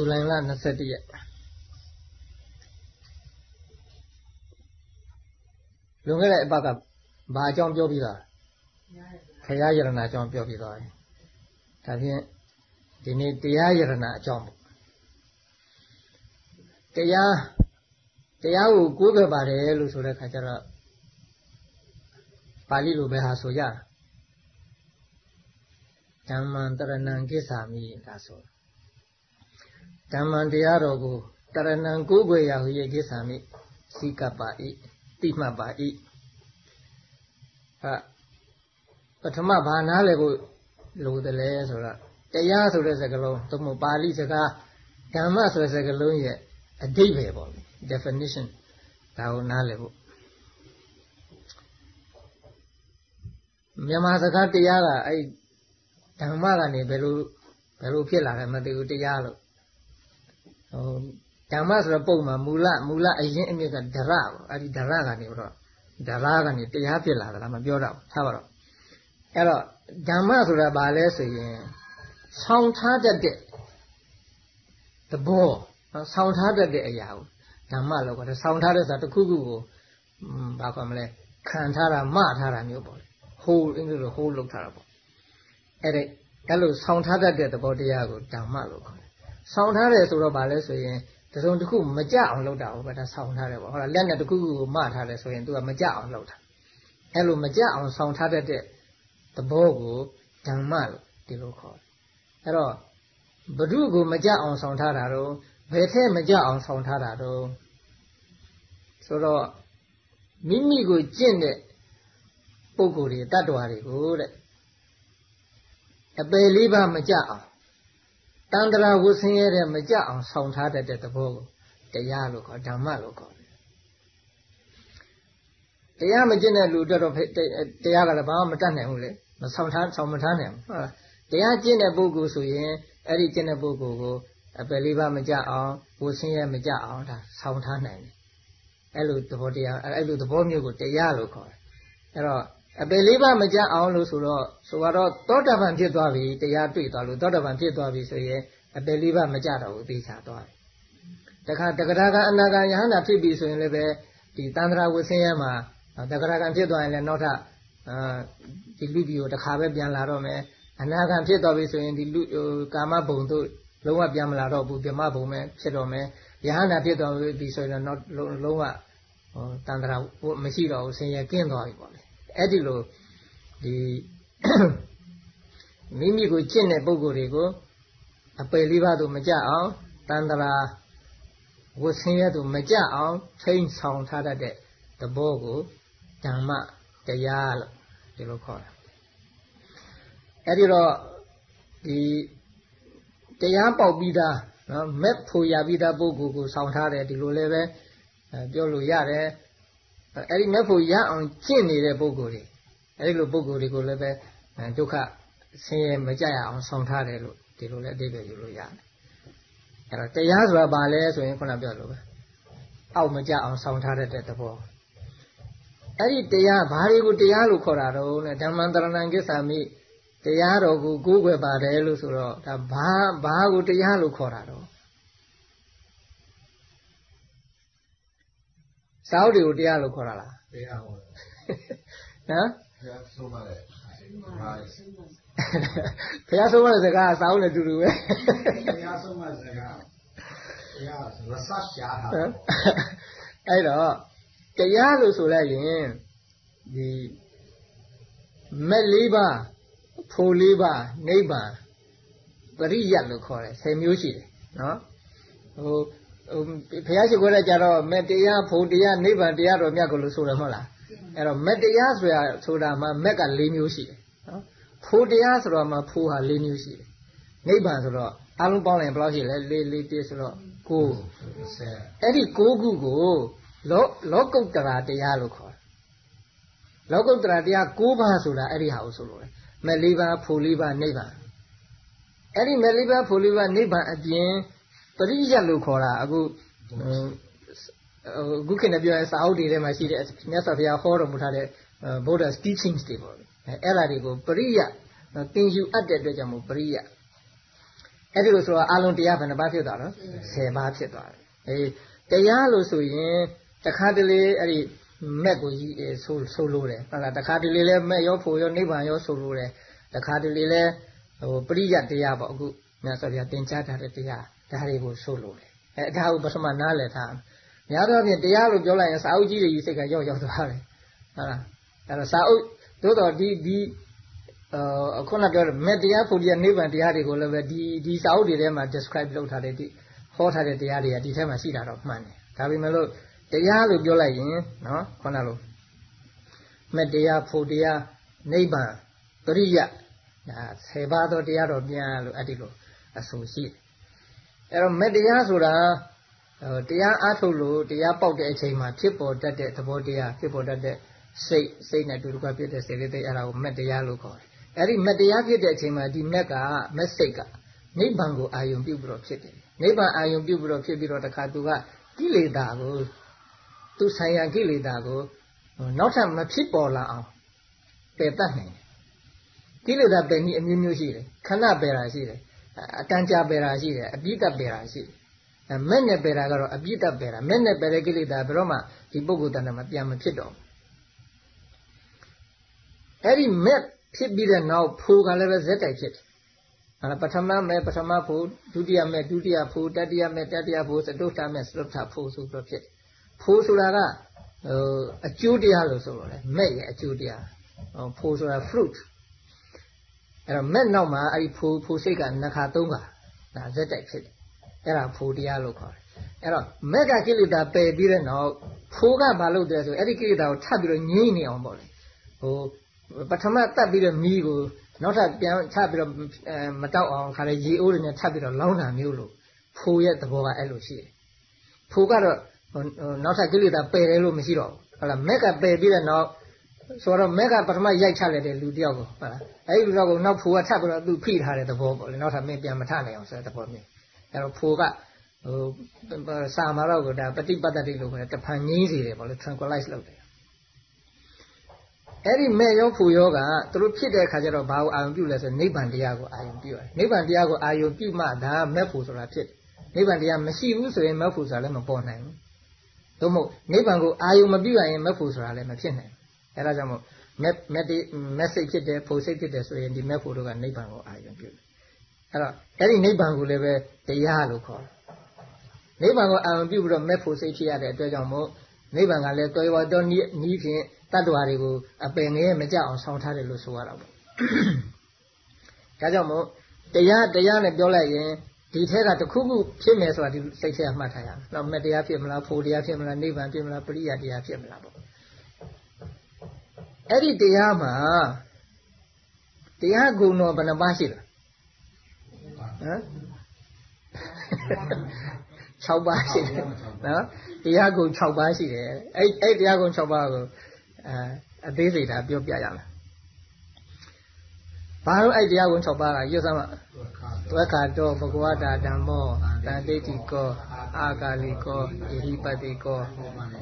ဇူလိုင်လ21ရက်လွန်ခဲ့တဲ့အပတ်ကဘာအကြောင်းပြောပြီးသားခရယရဏအကြောင်းပြောပြီးသားဒါဖြင့်ဒီနေ့တရားယရဏအကြောင်းပေါ့တရားတရားကိုကိုးကွယ်ပါတယ်လို့ဆိုတဲ့ခါကျတော့ပါဠိလိုပဲဟာဆိုရဓမ္မံတရဏံကိစ္ဆာမိဒါဆို ဓမ္မံတရားတော်ကိုတရဏံကိုးကွယ်ရာဟူ၍ကိစ္ဆာမိစီကပ္ပါဤတိမှတ်ပါဤဟာပထမဘာနာလဲကိုလိုတယ်လဲဆိုတော့တရားဆိုတဲ့စကားလုံးသို့မဟုတ်ပါဠိစကားဓမ္မဆိုတဲ့စကားလုံးရဲ့အဓိပ္ပာယ်ပေါ့ definition ဒါကိုနားလည်ဖို့မြန်မာစကားတရားကအဲ့ဓမ္မကနေဘယ်လိုဘယ်လိုဖြစ်လာလဲမသိဘူးတရားလို့ ဟိုဓမ္မဆိုတော့ပုံမှာမူလမူလအရင်အမြစ်ကဒရပေါ့အဲ့ဒီဒရကနေတော့ဒရကနေတရားဖြစ်လာတာမပြောတော့ထားပါတော့အဲ့တော့ဓမ္မဆိုတာဘာလဲဆိုရင်ဆောင်းထားတတ်တဲ့သဘောဆောင်းထားတတ်တဲ့အရာကိုဓမ္မလို့ခေါ်တယ်ဆောင်းထားတဲ့ဆိုတာတစ်ခုခုကိုဘာခေါ်မလဲခံထားတာမထားတာမျိုးပေါ့လေ hold အင်္ဂလိပ်လို hold လုပ်ထားတာပေါ့အဲ့ဒါအဲ့လိုဆောင်းထားတတ်တဲ့သဘောတရားကိုဓမ္မလို့ခေါ်တယ် ဆောင်းထားတယ်ဆိုတော့ဗာလဲဆိုရင်တစုံတစ်ခုမကြအောင်လုပ်တာဟုတ်ပါဒါဆောင်းထားတယ်ပေါ့ဟုတ်လားလက်နဲ့တစ်ခုခုကိုမထားတယ်ဆိုရင် तू ကမကြအောင်လုပ်တာအဲ့လိုမကြအောင်ဆောင်းထားတတ်တဲ့သဘောကိုဓမ္မလို့ဒီလိုခေါ်တယ်အဲ့တော့ဘ ᱹ ကိုမကြအောင်ဆောင်းထားတာတော့ဘယ်ထဲမကြအောင်ဆောင်းထားတာတော့ဆိုတော့မိမိကိုကျင့်တဲ့ပုဂ္ဂိုလ်တွေတ attva တွေကိုတဲ့အပယ်လေးပါမကြအောင် တန္တရာဝဆင်းရဲတဲ့မကြအောင်ဆောင်ထားတတ်တဲ့သဘောကိုတရားလို့ခေါ်ဓမ္မလို့ခေါ်တယ်တရားမကျင့်တဲ့လူတော့တရားကလည်းဘာမှမတတ်နိုင်ဘူးလေမဆောင်ထားဆောင်မထားနိုင်ဘူးဟုတ်လားတရားကျင့်တဲ့ပုဂ္ဂိုလ်ဆိုရင်အဲ့ဒီကျင့်တဲ့ပုဂ္ဂိုလ်ကိုအပယ်လေးပါမကြအောင်ဝဆင်းရဲမကြအောင်ဒါဆောင်ထားနိုင်တယ်အဲ့လိုသဘောတရားအဲ့လိုသဘောမျိုးကိုတရားလို့ခေါ်တယ်အဲ့တော့ အပေလေးပါမကြအောင်လို့ဆိုတော့ဆိုတော့သောတာပန်ဖြစ်သွားပြီတရားတွေ့သွားလို့သောတာပန်ဖြစ်သွားပြီဆိုရင်အပေလေးပါမကြတော့ဘူးသိချသွားတယ်တခါတက္ကရာကအနာဂံယဟနာဖြစ်ပြီဆိုရင်လည်းပဲဒီတန္တရာဝဆင်းရဲမှာတက္ကရာကံဖြစ်သွားရင်လည်းနောက်ထပ်အာဒီလူပြည်ကိုတခါပဲပြန်လာတော့မယ်အနာဂံဖြစ်သွားပြီဆိုရင်ဒီလူကာမဘုံတို့လုံးဝပြန်မလာတော့ဘူးပြမဘုံပဲဖြစ်တော့မယ်ယဟနာဖြစ်သွားပြီဆိုရင်တော့လုံးဝဟောတန္တရာမရှိတော့ဘူးဆင်းရဲကင်းသွားပြီပေါ့လေ အဲ့ဒီလိုဒီမိမိကိုကျင့်တဲ့ပုံကိုယ်တွေကိုအပယ်လေးပါးသို့မကြအောင်တန္တရာဝဆင်းရဲသို့မကြအောင်ထိန်းဆောင်ထားတတ်တဲ့သဘောကိုဓမ္မတရားလို့ဒီလိုခေါ်တာအဲ့ဒီတော့ဒီတရားပေါက်ပြီးသားနော်မက်ဖို့ရပြီးသားပုဂ္ဂိုလ်ကိုဆောင်ထားတယ်ဒီလိုလည်းပဲပြောလို့ရတယ် အဲ့ဒီမက်ဖို့ရအောင်ကျင့်နေတဲ့ပုဂ္ဂိုလ်တွေအဲ့ဒီလိုပုဂ္ဂိုလ်တွေကိုလည်းပဲဒုက္ခဆင်းရဲမကြရအောင်ဆောင်ထားတယ်လို့ဒီလိုလည်းအတိတ်ပဲယူလို့ရတယ်အဲ့တော့တရားဆိုတာဘာလဲဆိုရင်ခုနပြောလို့ပဲအောက်မကြအောင်ဆောင်ထားတဲ့သဘောအဲ့ဒီတရားဘာတွေကိုတရားလို့ခေါ်တာတော့လဲဓမ္မံတရဏံကိစ္ဆာမိတရားတော်ကိုကိုးကွယ်ပါတယ်လို့ဆိုတော့ဒါဘာဘာကိုတရားလို့ခေါ်တာတော့ စာအုပ်တွေကိုတရားလို့ခေါ်တာလားတရားဟောနော်ဘုရားဆုံးမတဲ့ဘုရားဆုံးမတဲ့စကားစာအုပ်နဲ့တူတူပဲဘုရားဆုံးမတဲ့စကားဘုရား research ရှာတာအဲ့တော့တရားလို့ဆိုလိုက်ရင်ဒီမက်လေးပါဖိုလေးပါနိဗ္ဗာန်ပရိယတ်လို့ခေါ်တယ်10မျိုးရှိတယ်နော်ဟို ဘုရားရှိခိုးတဲ့ကြတော့မက်တရားဖို့တရားနိဗ္ဗာန်တရားတော်မြတ်ကိုလို့ဆိုတယ်မဟုတ်လားအဲ့တော့မက်တရားဆိုတာဆိုတာမှမက်က၄မျိုးရှိတယ်နော်ဖို့တရားဆိုတော့မှဖို့ဟာ၄မျိုးရှိတယ်နိဗ္ဗာန်ဆိုတော့အလုံးပေါင်းရင်ဘယ်လောက်ရှိလဲ၄၄ပြည့်ဆိုတော့9အဲ့ဒီ9ခုကိုလောလောကုတ္တရာတရားလို့ခေါ်တယ်လောကုတ္တရာတရား9ပါးဆိုတာအဲ့ဒီဟာကိုဆိုလို့တယ်မက်၄ပါးဖို့၄ပါးနိဗ္ဗာန်အဲ့ဒီမက်၄ပါးဖို့၄ပါးနိဗ္ဗာန်အပြင် ပရိယတ်လို့ခေါ်တာအခုအခုခေတ်နဲ့ပြောရင်စာအုပ်တွေထဲမှာရှိတဲ့မြတ်စွာဘုရားဟောတော်မူထားတဲ့ Buddha's teachings တွေပေါ့အဲ့ဒါတွေကိုပရိယတ်သင်ယူအပ်တဲ့အတွက်ကြောင့်မို့ပရိယတ်အဲ့ဒီလိုဆိုတော့အလုံးတရားဘယ်နှပါးဖြစ်သွားတော့10ပါးဖြစ်သွားတယ်အေးတရားလို့ဆိုရင်တခါတလေအဲ့ဒီမက်ကိုကြီးဆိုဆိုလို့တယ်ဟုတ်လားတခါတလေလဲမက်ရောဖို့ရောနိဗ္ဗာန်ရောဆိုလို့တယ်တခါတလေလဲဟိုပရိယတ်တရားပေါ့အခုမြတ်စွာဘုရားသင်ကြားထားတဲ့တရား ဒါတွေကိုဆိုလို့တယ်အဲဒါကိုပထမနားလည်ထားများတော့ဖြင့်တရားလို့ပြောလိုက်ရင်စာအုပ်ကြီးတွေကြီးစိတ်ကရောက်ရောက်သွားတယ်ဟုတ်လားအဲ့တော့စာအုပ်သို့တော်ဒီဒီအာခုနပြောတဲ့မေတ္တရားဖို့တရားနိဗ္ဗာန်တရားတွေကိုလည်းပဲဒီဒီစာအုပ်တွေထဲမှာ describe လုပ်ထားတဲ့ဒီဟောထားတဲ့တရားတွေကဒီထဲမှာရှိတာတော့မှန်တယ်ဒါပေမဲ့လို့တရားလို့ပြောလိုက်ရင်နော်ခုနလိုမေတ္တရားဖို့တရားနိဗ္ဗာန်ပရိယဒါ10ပါးသောတရားတော်ပြန်လို့အဲ့ဒီလိုအဆိုရှိတယ် အဲ့တော့မေတ္တရားဆိုတာတရားအားထုတ်လို့တရားပေါက်တဲ့အချိန်မှာဖြစ်ပေါ်တတ်တဲ့သဘောတရားဖြစ်ပေါ်တတ်တဲ့စိတ်စိတ်နဲ့တူတူကဖြစ်တဲ့စေတသိက်အဲ့ဒါကိုမေတ္တရားလို့ခေါ်တယ်အဲ့ဒီမေတ္တရားဖြစ်တဲ့အချိန်မှာဒီမက်ကမက်စိတ်ကနိဗ္ဗာန်ကိုအာယုံပြုပြီးတော့ဖြစ်တယ်နိဗ္ဗာန်အာယုံပြုပြီးတော့ဖြစ်ပြီးတော့တခါသူကကိလေသာကိုသူဆိုင်ရာကိလေသာကိုနောက်ထပ်မဖြစ်ပေါ်လာအောင်ပယ်တတ်နိုင်တယ်ကိလေသာပယ်နည်းအမျိုးမျိုးရှိတယ်ခဏပယ်တာရှိတယ် အတန်ကြာပယ်တာရှိတယ်အပိတပယ်တာရှိတယ်မဲ့နဲ့ပယ်တာကတော့အပိတပယ်တာမဲ့နဲ့ပယ်တဲ့ကိလေသာဘယ်တော့မှဒီပုဂ္ဂိုလ်တဏ္ဍာမှာပြန်မဖြစ်တော့အဲ့ဒီမဲ့ဖြစ်ပြီးတဲ့နောက်ဖိုးကလည်းပဲဇက်တိုက်ဖြစ်တယ်။အဲပထမမဲ့ပထမဖိုးဒုတိယမဲ့ဒုတိယဖိုးတတိယမဲ့တတိယဖိုးစတုထမဲ့စတုထဖိုးဆိုပြီးဖြစ်တယ်။ဖိုးဆိုတာကဟိုအကျိုးတရားလို့ဆိုလို့လေမဲ့ရဲ့အကျိုးတရား။ဟိုဖိုးဆိုတာ fruit အဲ့တော့မဲ့နောက်မှာအဲ့ဒီဖိုးဖိုးစိတ်ကနှစ်ခါသုံးခါဒါဇက်တိုက်ဖြစ်တယ်။အဲ့ဒါဖိုးတရားလို့ခေါ်တယ်။အဲ့တော့မက်ကကိလေသာပယ်ပြီးတဲ့နောက်ဖိုးကဘာလုပ်တယ်ဆိုအဲ့ဒီကိလေသာကိုထပ်ပြီးတော့ငြိမ့်နေအောင်ပေါ့လေ။ဟိုပထမတတ်ပြီးတော့မီးကိုနောက်ထပ်ပြန်ချပြီးတော့မတောက်အောင်ခါလေရေအိုးတွေနဲ့ထပ်ပြီးတော့လောင်းတာမျိုးလို့ဖိုးရဲ့သဘောကအဲ့လိုရှိတယ်။ဖိုးကတော့နောက်ထပ်ကိလေသာပယ်တယ်လို့မရှိတော့ဘူး။ဟုတ်လားမက်ကပယ်ပြီးတဲ့နောက် ဆိုတော့မက်ကပထမရိုက်ချလိုက်တဲ့လူတယောက်ကိုဟုတ်လား။အဲ့ဒီလူတော့ကိုနောက်ဖိုးကထပ်ပြီးတော့သူဖိထားတဲ့သဘောပေါ့လေ။နောက်ထပ်မင်းပြန်မထနိုင်အောင်ဆိုတဲ့သဘောမျိုး။အဲ့တော့ဖိုးကဟိုစာမာတော့ကဒါပฏิပတ်တတိလို့ခေါ်တယ်တဖန်ငြင်းစီတယ်ပေါ့လေ tranquilize လုပ်တယ်အဲ့ဒီမဲ့ရောဖူရောကသူတို့ဖြစ်တဲ့အခါကျတော့ဘာကိုအာရုံပြုလဲဆိုနိဗ္ဗာန်တရားကိုအာရုံပြုရတယ်နိဗ္ဗာန်တရားကိုအာရုံပြုမှဒါမဲ့ဖူဆိုတာဖြစ်နိဗ္ဗာန်တရားမရှိဘူးဆိုရင်မဲ့ဖူဆိုတာလည်းမပေါ်နိုင်ဘူးသို့မဟုတ်နိဗ္ဗာန်ကိုအာရုံမပြုရရင်မဲ့ဖူဆိုတာလည်းမဖြစ်နိုင်ဘူး အဲဒါကြောင့်မို့မက်မက်ဒီမက်ဆေ့ဖြစ်တယ်ဖူစိတ်ဖြစ်တယ်ဆိုရင်ဒီမဲ့ဖူတို့ကနိဗ္ဗာန်ကိုအာရုံပြုတယ်အဲ့တော့အဲ့ဒီနိဗ္ဗာန်ကိုလည်းပဲတရားလို့ခေါ်တယ်နိဗ္ဗာန်ကိုအာရုံပြုပြီးတော့မဲ့ဖူစိတ်ဖြစ်ရတဲ့အတွက်ကြောင့်မို့နိဗ္ဗာန်ကလည်းတော်ရတော်နည်းဖြင့်တတ္တဝါတွေကိုအပင်ငယ်မကြအောင်ဆောင်းထားတယ်လို့ဆိုရတာပေါ့ဒါကြောင့်မို့တရားတရားနဲ့ပြောလိုက်ရင်ဒီထက်ကတခုခုဖြစ်မယ်ဆိုတာဒီစိတ်ထဲကမှတ်ထားရအောင်။နောက်မတရားဖြစ်မလားဖို့တရားဖြစ်မလားနိဗ္ဗာန်ဖြစ်မလားပရိယတရားဖြစ်မလားပေါ့။ အဲ့ဒီတရားမှာတရားဂုဏ်တော်ဘယ်နှပါးရှိလဲ။ဟမ်6ပါးရှိတယ်နော်။တရားဂုဏ်6ပါးရှိတယ်။အဲ့အဲ့တရားဂုဏ်6ပါးကိုအဲအသေးစိတ်ဒါပြောပြရမယ် ဘာလို့အဲ့တရားဝင်6ပါးကရွတ်စမ်းမဝက္ခတောဘဂဝတာဓမ္မောတန်တိတိကောအာကာလီကောဣဟိပတိကော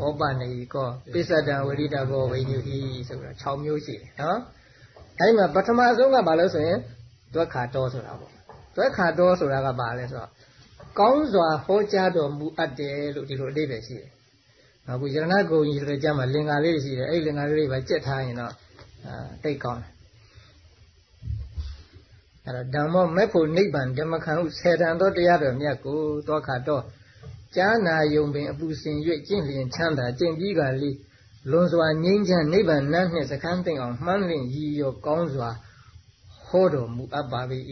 ဩပနေကောပိစ္ဆဒံဝိရိတဘောဝိညုဟိဆိုတာ6မျိုးရှိတယ်နော်အဲ့ဒီမှာပထမဆုံးကဘာလို့ဆိုရင်ဒွက်ခါတောဆိုတာပေါ့ဒွက်ခါတောဆိုတာကဘာလဲဆိုတော့ကောင်းစွာဟောကြားတော်မူအပ်တယ်လို့ဒီလိုအဓိပ္ပာယ်ရှိတယ်အခုယရဏဂုံကြီးဆိုတဲ့ကြမှာလင်္ကာလေးတွေရှိတယ်အဲ့ဒီလင်္ကာလေးတွေပဲကြက်ထားရင်တော့အာတိတ်ကောင်းတယ် အဲ့တော့ဓမ္မောမဲ့ဖို့နိဗ္ဗာန်ဓမ္မခံဟုဆယ်တန်သောတရားတော်မြတ်ကိုတောခါတော့ကြားနာယုံပင်အပူစင်၍ကျင့်လျင်ချမ်းသာကျင့်ပြီးကလေးလွန်စွာငြိမ်းချမ်းနိဗ္ဗာန်နှင့်စခန်းသိမ့်အောင်မှန်းလင့်ရည်ရောကောင်းစွာဟောတော်မူအပ်ပါ၏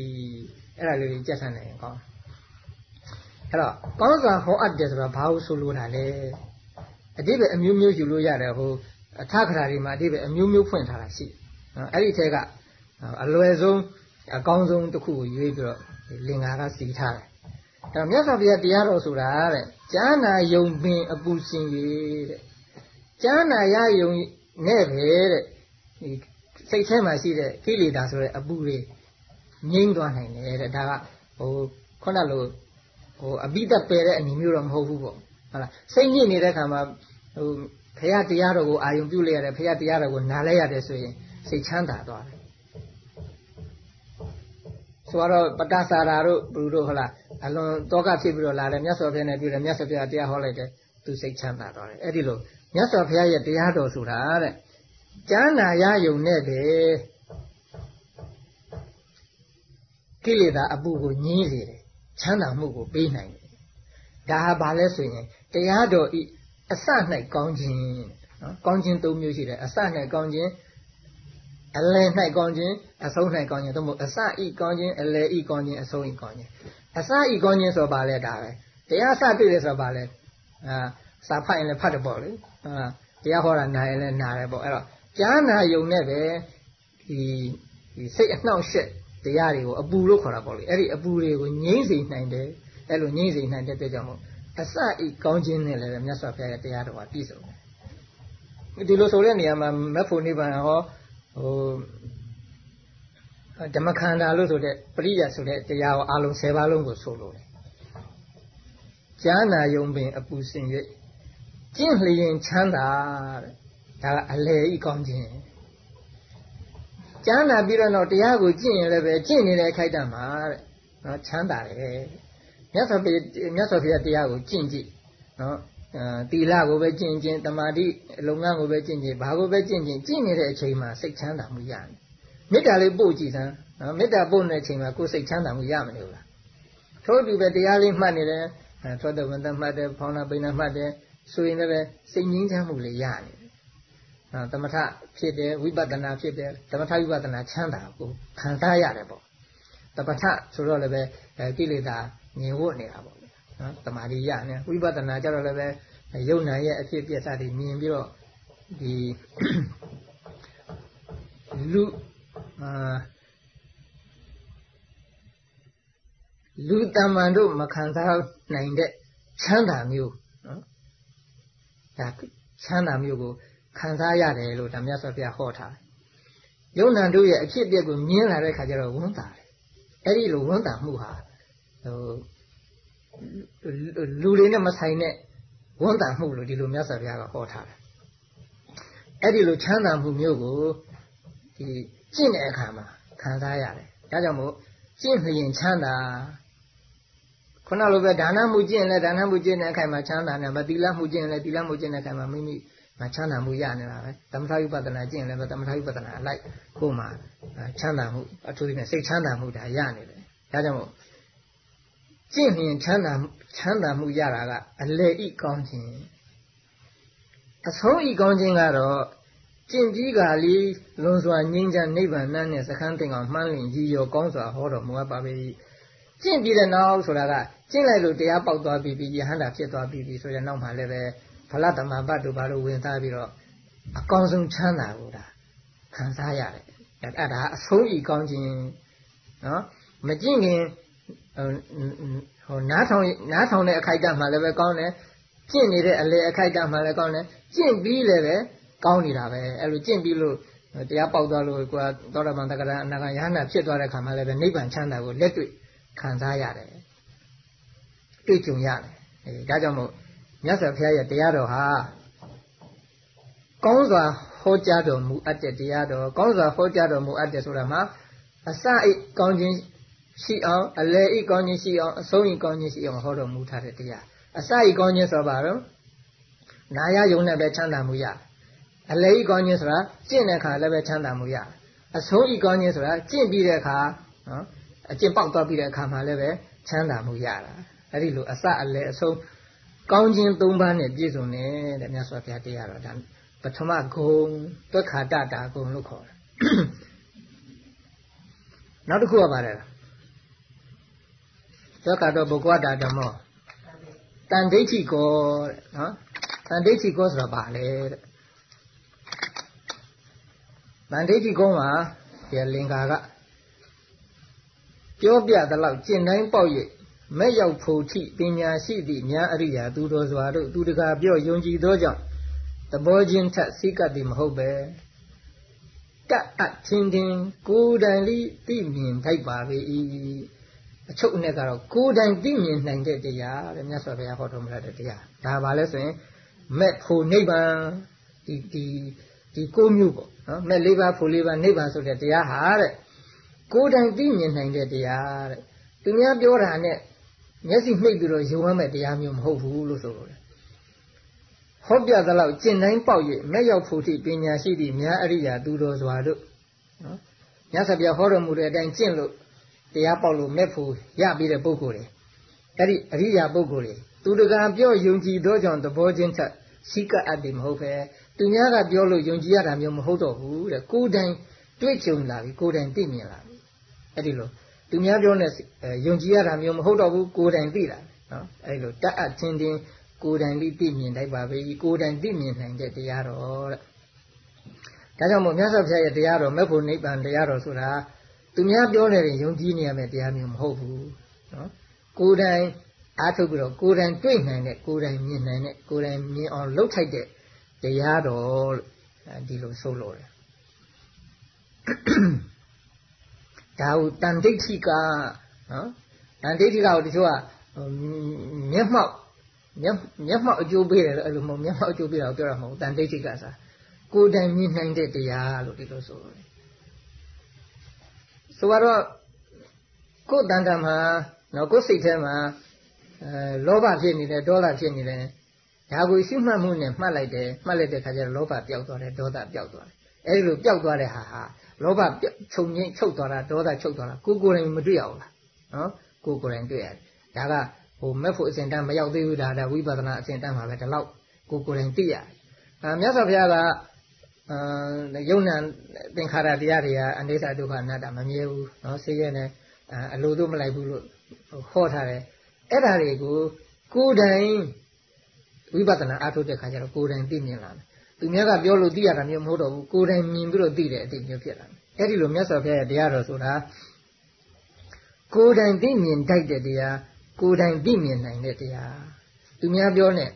အဲ့ဒါလေးကြီးကြက်ဆန်းနေရင်ကောင်းအဲ့တော့ကောင်းစွာဟောအပ်တယ်ဆိုတာဘာလို့ဆိုလိုတာလဲအတိပ္ပယ်အမျိုးမျိုးယူလို့ရတယ်ဟိုအထခရာတွေမှာအတိပ္ပယ်အမျိုးမျိုးဖွင့်ထားတာရှိနော်အဲ့ဒီထဲကအလွယ်ဆုံး အကောင်းဆုံးတစ်ခုကိုရွေးပြီးတော့လင်္ကာကစီထားတယ်အဲ့တော့မြတ်စွာဘုရားတရားတော်ဆိုတာတဲ့ကြားနာယုံပင်အပူရှင်ရတဲ့ကြားနာရယုံနဲ့ပဲတဲ့ဒီစိတ်ထဲမှာရှိတဲ့ကိလေသာဆိုတဲ့အပူတွေငြိမ့်သွားနိုင်တယ်တဲ့ဒါကဟိုခုနလိုဟိုအပိတပယ်တဲ့အနေမျိုးတော့မဟုတ်ဘူးပေါ့ဟုတ်လားစိတ်ညစ်နေတဲ့ခါမှာဟိုဖရာတရားတော်ကိုအာယုံပြုလိုက်ရတယ်ဖရာတရားတော်ကိုနားလဲရတယ်ဆိုရင်စိတ်ချမ်းသာသွားတယ် ဆိုဆိုတော့ပတ္တစာရာတို့ဘုတို့ဟုတ်လားအလွန်တောကဖြစ်ပြီးတော့လာတယ်မြတ်စွာဘုရားနဲ့တွေ့တယ်မြတ်စွာဘုရားတရားဟောလိုက်တယ်သူစိတ်ချမ်းသာတော့တယ်အဲ့ဒီလိုမြတ်စွာဘုရားရဲ့တရားတော်ဆိုတာတဲ့ကျမ်းနာရယုံနဲ့ပဲကိလေသာအပူကိုညှင်းစေတယ်ချမ်းသာမှုကိုပေးနိုင်တယ်ဒါဟာဘာလဲဆိုရင်တရားတော်ဤအစ၌ကောင်းခြင်းနော်ကောင်းခြင်း၃မျိုးရှိတယ်အစ၌ကောင်းခြင်း အလယ်၌ကောင်းခြင်းအဆုံး၌ကောင်းခြင်းသို့မဟုတ်အစဤကောင်းခြင်းအလယ်ဤကောင်းခြင်းအဆုံးဤကောင်းခြင်းအစဤကောင်းခြင်းဆိုပါလဲဒါပဲတရားစတွေ့တယ်ဆိုပါလဲအာစာဖတ်ရင်လည်းဖတ်တယ်ပေါ့လေအာတရားဟောတာနားရင်လည်းနားတယ်ပေါ့အဲ့တော့ကြားနာယုံနဲ့ပဲဒီဒီစိတ်အနှောက်အယှက်တရားတွေကိုအပူလို့ခေါ်တာပေါ့လေအဲ့ဒီအပူတွေကိုငြိမ့်စေနိုင်တယ်အဲ့လိုငြိမ့်စေနိုင်တဲ့အတွက်ကြောင့်မို့အစဤကောင်းခြင်းနဲ့လည်းမြတ်စွာဘုရားရဲ့တရားတော်ကပြည့်စုံတယ်ဒီလိုဆိုတဲ့နေရာမှာမက်ဖို့နိဗ္ဗာန်ဟော ဟိုဓမ္မခန္ဓာလို့ဆိုတဲ့ပရိယတ်ဆိုတဲ့တရားကိုအလုံး၁၀ပါးလုံးကိုဆိုလို့တယ်ကြားနာယုံပင်အပူစင်၍ကျင့်လျင်ချမ်းသာတဲ့ဒါကအလေဤကောင်းခြင်းကြားနာပြီးတော့တရားကိုကျင့်ရင်လည်းပဲကျင့်နေတဲ့ခိုက်တမှာတဲ့နော်ချမ်းသာတယ်မြတ်စွာဘုရားမြတ်စွာဘုရားတရားကိုကျင့်ကြည့်နော် တီလာကိုပဲကျင့်ကျင့်တမာတိလုပ်ငန်းကိုပဲကျင့်ကျင့်ဘာကိုပဲကျင့်ကျင့်ကျင့်နေတဲ့အချိန်မှာစိတ်ချမ်းသာမှုရတယ်မေတ္တာလေးပို့ကြည့်စမ်းနော်မေတ္တာပို့နေတဲ့အချိန်မှာကိုယ်စိတ်ချမ်းသာမှုရမလို့လားထို့တူပဲတရားလေးမှတ်နေတယ်သောတဝန်တမှတ်တယ်ဖောင်းနာပိဏမှတ်တယ်ဆိုရင်လည်းစိတ်ငြိမ်းချမ်းမှုလေးရနေတယ်။သမထဖြစ်တယ်ဝိပဿနာဖြစ်တယ်သမထဝိပဿနာချမ်းသာကိုခံစားရတယ်ပေါ့။တပထဆိုတော့လည်းပဲကိလေသာငြိမ်ဝတ်နေတာပေါ့။ နော်တမာရီရနေဝိပဿနာကြတော့လည်းပဲယုံနာရဲ့အဖြစ်ပြက်စသည်မြင်ပြီးတော့ဒီလူအာလူတမန်တို့မခံစားနိုင်တဲ့ချမ်းသာမျိုးနော်ဒါချမ်းသာမျိုးကိုခံစားရတယ်လို့ဓမ္မဆွေဘုရားဟောထားတယ်။ယုံနာတို့ရဲ့အဖြစ်အပျက်ကိုမြင်လာတဲ့ခါကျတော့ဝန်တာတယ်။အဲ့ဒီလိုဝန်တာမှုဟာဟို လူတွေနဲ့မဆိုင်တဲ့ဝန်တာမှုလို့ဒီလိုမြတ်စွာဘုရားကဟောထားတယ်။အဲ့ဒီလိုချမ်းသာမှုမျိုးကိုဒီကျင့်တဲ့အခါမှာခံစားရတယ်။ဒါကြောင့်မို့ကျင့်လျင်ချမ်းသာခုနလိုပဲဒါနမှုကျင့်လဲဒါနမှုကျင့်တဲ့အခိုင်မှာချမ်းသာနေမသီလမှုကျင့်လဲသီလမှုကျင့်တဲ့အခိုင်မှာမိမိမချမ်းသာမှုရနေတာပဲသမထဝိပဿနာကျင့်လဲသမထဝိပဿနာအလိုက်ကိုယ်မှာချမ်းသာမှုအထူးသဖြင့်စိတ်ချမ်းသာမှုဒါရနေတယ်ဒါကြောင့်မို့ ကျင့်ရင်ချမ်းသာချမ်းသာမှုရတာကအလေဤကောင်းခြင်းအဆုံးဤကောင်းခြင်းကတော့ကျင့်ပြီးကလေးလွန်စွာငြိမ်းချမ်းနိဗ္ဗာန်နဲ့စခန်းတင်အောင်မှန်းလင်ကြီးရောကောင်းစွာဟောတော်မူအပ်ပါပေ၏ကျင့်ပြီးတဲ့နောက်ဆိုတာကကျင့်လိုက်လို့တရားပေါက်သွားပြီးပြီးယဟန္တာဖြစ်သွားပြီးပြီးဆိုတဲ့နောက်မှာလည်းပဲဖလတမဘတ်တို့ဘာလို့ဝင်သားပြီးတော့အကောင်းဆုံးချမ်းသာကိုဒါခံစားရတယ်အဲ့ဒါအဆုံးဤကောင်းခြင်းနော်မကျင့်ခင် ဟိုနားထောင်နားထောင်တဲ့အခိုက်အတန့်မှာလည်းပဲကောင်းတယ်ကျင့်နေတဲ့အလေအခိုက်အတန့်မှာလည်းကောင်းတယ်ကျင့်ပြီးလည်းပဲကောင်းနေတာပဲအဲ့လိုကျင့်ပြီးလို့တရားပေါက်သွားလို့ကိုယ်ကသောတာပန်တက္ကရာအနာဂယဟနာဖြစ်သွားတဲ့ခါမှာလည်းပဲနိဗ္ဗာန်ချမ်းသာကိုလက်တွေ့ခံစားရတယ်တွေ့ကြုံရတယ်အဲဒါကြောင့်မို့မြတ်စွာဘုရားရဲ့တရားတော်ဟာကောင်းစွာဟောကြားတော်မူအပ်တဲ့တရားတော်ကောင်းစွာဟောကြားတော်မူအပ်တဲ့ဆိုတာမှာအစအိကောင်းခြင်း ရှိအောင်အလယ်အိကောင်းခြင်းရှိအောင်အဆုံးအိကောင်းခြင်းရှိအောင်ဟောတော်မူထားတဲ့တရားအစအိကောင်းခြင်းဆိုပါတော့နာယယုံနဲ့ပဲချမ်းသာမှုရအလယ်အိကောင်းခြင်းဆိုတာကျင့်တဲ့အခါလည်းပဲချမ်းသာမှုရအဆုံးအိကောင်းခြင်းဆိုတာကျင့်ပြီးတဲ့အခါနော်အကျင့်ပေါက်သွားပြီးတဲ့အခါမှာလည်းပဲချမ်းသာမှုရတာအဲ့ဒီလိုအစအလယ်အဆုံးကောင်းခြင်း၃ပါးနဲ့ပြည့်စုံတယ်တဲ့မြတ်စွာဘုရားတရားတော်ဒါပထမဂုံတွက်ခါတတာဂုံလို့ခေါ်တယ်နောက်တစ်ခုကပါတယ်တွ က်ခါတော့ဘုကွာတာဓမ္မောတန်ဒိဋ္ဌိကောတဲ့နော်တန်ဒိဋ္ဌိကောဆိုတာဘာလဲတဲ့တန်ဒိဋ္ဌိကောမှာဒီလင်္ကာကပြောပြသလောက်ကျင့်တိုင်းပေါက်၍မဲ့ရောက်ဖို့ထိပညာရှိသည့်များအရိယာသူတော်စွာတို့သူတကာပြောယုံကြည်သောကြောင့်သဘောချင်းထက်စိကတိမဟုတ်ပဲတတ်အချင်းချင်းကိုယ်တိုင်လိသိမြင်ထိုက်ပါပေ၏ အချုပ်အနဲ့ကတော့ကိုယ်တိုင်သိမြင်နိုင်တဲ့တရားတဲ့မြတ်စွာဘုရားဟောတော်မူတဲ့တရားဒါပါလဲဆိုရင်မဲ့ဖို့နိဗ္ဗာန်ဒီဒီဒီကိုမျိုးပေါ့နော်မဲ့လေးပါးဖို့လေးပါးနိဗ္ဗာန်ဆိုတဲ့တရားဟာတဲ့ကိုယ်တိုင်သိမြင်နိုင်တဲ့တရားတဲ့သူများပြောတာနဲ့မျက်စိမှိတ်ပြီးတော့ယုံရမယ့်တရားမျိုးမဟုတ်ဘူးလို့ဆိုလို့တယ်ဟောပြသလောက်ကျင့်တိုင်းပေါက်၍မဲ့ရောက်ဖို့ထိပညာရှိသည့်မြတ်အရိယာသူတော်စွာတို့နော်မြတ်စွာဘုရားဟောတော်မူတဲ့အတိုင်းကျင့်လို့ တရားပေါက်လို့မဲ့ဖို့ရပြီးတဲ့ပုဂ္ဂိုလ်တွေအဲ့ဒီအရိယာပုဂ္ဂိုလ်တွေသူတကာပြောယုံကြည်သောကြောင့်သဘောချင်းထက်ရှိကအပ်တယ်မဟုတ်ပဲသူများကပြောလို့ယုံကြည်ရတာမျိုးမဟုတ်တော့ဘူးတဲ့ကိုယ်တိုင်တွေ့ကြုံလာပြီကိုယ်တိုင်သိမြင်လာပြီအဲ့ဒီလိုသူများပြောနေယုံကြည်ရတာမျိုးမဟုတ်တော့ဘူးကိုယ်တိုင်သိတာနော်အဲ့ဒီလိုတတ်အပ်ချင်းချင်းကိုယ်တိုင်သိသိမြင်တတ်ပါပဲကိုယ်တိုင်သိမြင်နိုင်တဲ့တရားတော်တဲ့ဒါကြောင့်မို့မြတ်စွာဘုရားရဲ့တရားတော်မဲ့ဖို့နိဗ္ဗာန်တရားတော်ဆိုတာ သူများပြောနေရင်ယုံကြည်နေရမယ့်တရားမျိုးမဟုတ်ဘူးနော်ကိုယ်တိုင်အားထုတ်ပြီးတော့ကိုယ်တိုင်တွေ့နိုင်တဲ့ကိုယ်တိုင်မြင်နိုင်တဲ့ကိုယ်တိုင်မြင်အောင်လုပ်ထိုက်တဲ့တရားတော်လို့ဒီလိုဆိုလို့တယ်ဒါဟုတန်ဒိဋ္ဌိကနော်တန်ဒိဋ္ဌိကကိုတချို့ကမျက်မှောက်မျက်မျက်မှောက်အကျိုးပေးတယ်လို့အဲ့လိုမဟုတ်မျက်မှောက်အကျိုးပေးတာကိုပြောတာမဟုတ်တန်ဒိဋ္ဌိကဆိုတာကိုယ်တိုင်မြင်နိုင်တဲ့တရားလို့ဒီလိုဆိုလို့တယ် ဆိုတော့ကိုယ်တန်တမှာနော်ကိုယ်စိတ်ထဲမှာအဲလောဘဖြစ်နေတယ်ဒေါသဖြစ်နေတယ်ဒါကိုရှုမှတ်မှုနဲ့မှတ်လိုက်တယ်မှတ်လိုက်တဲ့ခါကျတော့လောဘပျောက်သွားတယ်ဒေါသပျောက်သွားတယ်အဲဒီလိုပျောက်သွားတဲ့ဟာဟာလောဘချုပ်ငိမ့်ချုပ်သွားတာဒေါသချုပ်သွားတာကိုကိုယ်တိုင်မတွေ့ရဘူးလားနော်ကိုကိုယ်တိုင်တွေ့ရတယ်ဒါကဟိုမက်ဖို့အစဉ်တန်းမရောက်သေးဘူးဒါဒါဝိပဿနာအစဉ်တန်းမှာပဲဒီလောက်ကိုကိုယ်တိုင်သိရတယ်အာမြတ်စွာဘုရားက အာယုံနံသင်္ခါရတရားတွေကအနိစ္စဒုက္ခအနတ္တမမြဲဘူးနော်ဆေးရဲနဲ့အလိုတို့မလိုက်ဘူးလို့ဟောထားတယ်အဲ့ဒါတွေကိုကိုယ်တိုင်ဝိပဿနာအားထုတ်တဲ့ခါကျတော့ကိုယ်တိုင်သိမြင်လာတယ်သူများကပြောလို့သိရတာမျိုးမဟုတ်တော့ဘူးကိုယ်တိုင်မြင်ပြီးတော့သိတဲ့အသိမျိုးဖြစ်လာတယ်အဲ့ဒီလိုမြတ်စွာဘုရားရဲ့တရားတော်ဆိုတာကိုယ်တိုင်သိမြင်တတ်တဲ့တရားကိုယ်တိုင်သိမြင်နိုင်တဲ့တရားသူများပြောနဲ့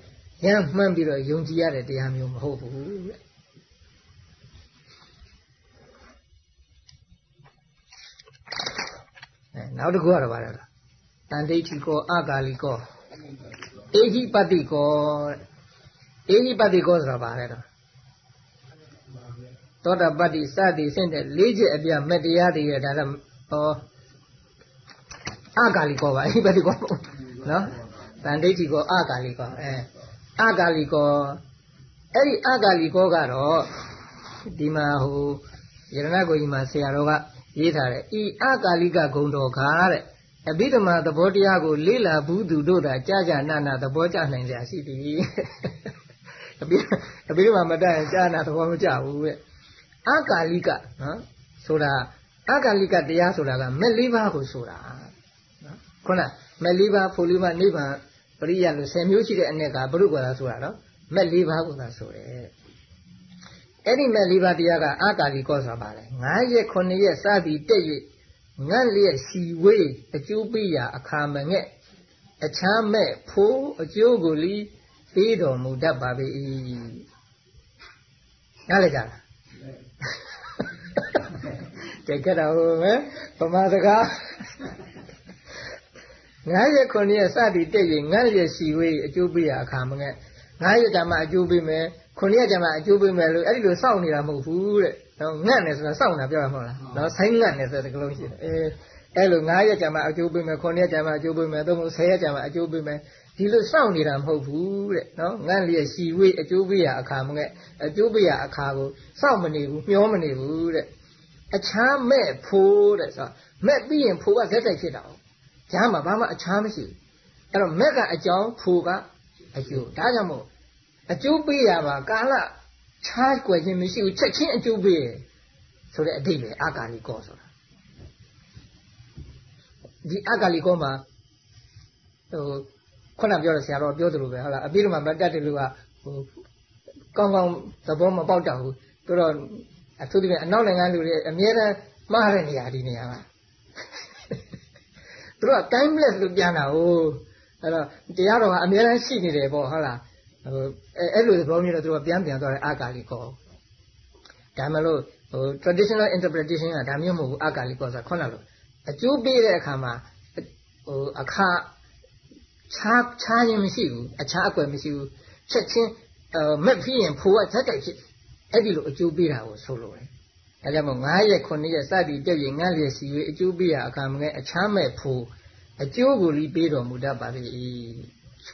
ရမ်းမှန်းပြီးတော့ယုံကြည်ရတဲ့တရားမျိုးမဟုတ်ဘူးတဲ့ နောက်တစ်ခုကတော့ဗါလားတန်တိဋ္ဌိကောအကာလီကောအေဟိပတိကောအေဟိပတိကောဆိုတာဗါလဲတော့သောတာပတ္တိစသည်ဆင့်တဲ့လေးချက်အပြမက်တရားတွေရဲ့ဒါတော့ဟောအကာလီကောပါအေဟိပတိကောနော်တန်ဒိဋ္ဌိကောအကာလီကောအဲအကာလီကောအဲ့ဒီအကာလီကောကတော့ဒီမှာဟိုယရဏကိုကြီးမှာဆရာတော်က ရေးထားတယ်ဤအကာလိကဂုံတော်ခါတဲ့အဘိဓမ္မာသဘောတရားကိုလေ့လာဘူးသူတို့သာကြာကြာနာနာသဘောကျနိုင်ကြရှိသည်အဘိအဘိဓမ္မာမတတ်ရင်ကြာနာသဘောမကျဘူးတဲ့အကာလိကနော်ဆိုတာအကာလိကတရားဆိုတာကမဲ့လေးပါးကိုဆိုတာနော်ခုနမဲ့လေးပါးဖို့လေးပါးနိဗ္ဗာန်ပရိယလို့10မျိုးရှိတဲ့အ ਨੇ ကဘုရုကွာဆိုတာနော်မဲ့လေးပါးကိုသာဆိုတယ် အဲ့ဒီမဲ့လေးပါးတရားကအာကာလီကောဆိုတာပါလေ9ရက်9ရက်စသည်တက်၍ငတ်လျက်စီဝေးအကျိုးပေးရာအခါမငဲ့အချမ်းမဲ့ဖိုးအကျိုးကိုလီပေးတော်မူတတ်ပါပေ၏နားလည်ကြလားကြိုက်ကြတာဟုတ်မယ်ဗမာစကား9ရက်9ရက်စသည်တက်၍ငတ်လျက်စီဝေးအကျိုးပေးရာအခါမငဲ့9ရက်ကြာမှအကျိုးပေးမယ် ခုနှစ်ရက်ကြာမှအကျိုးပေးမယ်လို့အဲ့ဒီလိုစောင့်နေတာမဟုတ်ဘူးတဲ့နော်ငတ်နေဆိုတာစောင့်နေတာပြောရမှာမဟုတ်လားနော်ဆိုင်းငတ်နေဆိုတဲ့ကလုံးရှိတယ်အဲအဲ့လို9ရက်ကြာမှအကျိုးပေးမယ်9ရက်ကြာမှအကျိုးပေးမယ်သို့မဟုတ်10ရက်ကြာမှအကျိုးပေးမယ်ဒီလိုစောင့်နေတာမဟုတ်ဘူးတဲ့နော်ငတ်လျက်ရှီဝေးအကျိုးပေးရအခါမငဲ့အကျိုးပေးရအခါကိုစောင့်မနေဘူးမျောမနေဘူးတဲ့အခြားမဲ့ဖိုးတဲ့ဆိုမဲ့ပြီးရင်ဖိုးကဇက်တိုက်ဖြစ်တာ။ကြားမှာဘာမှအခြားမရှိဘူး။အဲ့တော့မဲ့ကအကြောင်းဖိုးကအကျိုးဒါကြောင့်မို့ အကျိုးပေးရပါကာလခြားကွယ်ခြင်းမရှိဘူးချက်ချင်းအကျိုးပေးဆိုတဲ့အဓိပ္ပာယ်အာကာလိကောဆိုတာဒီအာကာလိကောမှာဟိုခုနပြောတဲ့ဆရာတော်ပြောသလိုပဲဟုတ်လားအပြီးတော့မှမတတ်တယ်လို့ကဟိုကောင်းကောင်းသဘောမပေါက်တော့ဘူးသူတော့အထူးသဖြင့်အနောက်နိုင်ငံလူတွေအများအားမှားတဲ့နေရာဒီနေရာကသူတို့က timeless လို့ပြန်တာဟုတ်အဲ့တော့တရားတော်ကအများအားရှိနေတယ်ပေါ့ဟုတ်လားဟို အဲ့လိုသဘောမျိုးတော့သူကပြန်ပြန်သွားတယ်အာကာလိကောဒါမှလို့ဟို traditional interpretation ကဒါမျိုးမဟုတ်ဘူးအာကာလိကောဆိုတာခုနလိုအကျိုးပေးတဲ့အခါမှာဟိုအခါခြားခြားရင်မရှိဘူးအခြားအကွယ်မရှိဘူးချက်ချင်းအဲမက်ဖြစ်ရင်ဖိုးကဇက်တိုက်ဖြစ်အဲ့ဒီလိုအကျိုးပေးတာကိုဆိုလိုတယ်ဒါကြောင့်မို့9ရက်9ရက်စသည်ပြုတ်ရင်ငတ်လျက်စီ၍အကျိုးပေးရာအခါမငယ်အခြားမဲ့ဖို့အကျိုးကိုလိပေးတော်မူတတ်ပါ၏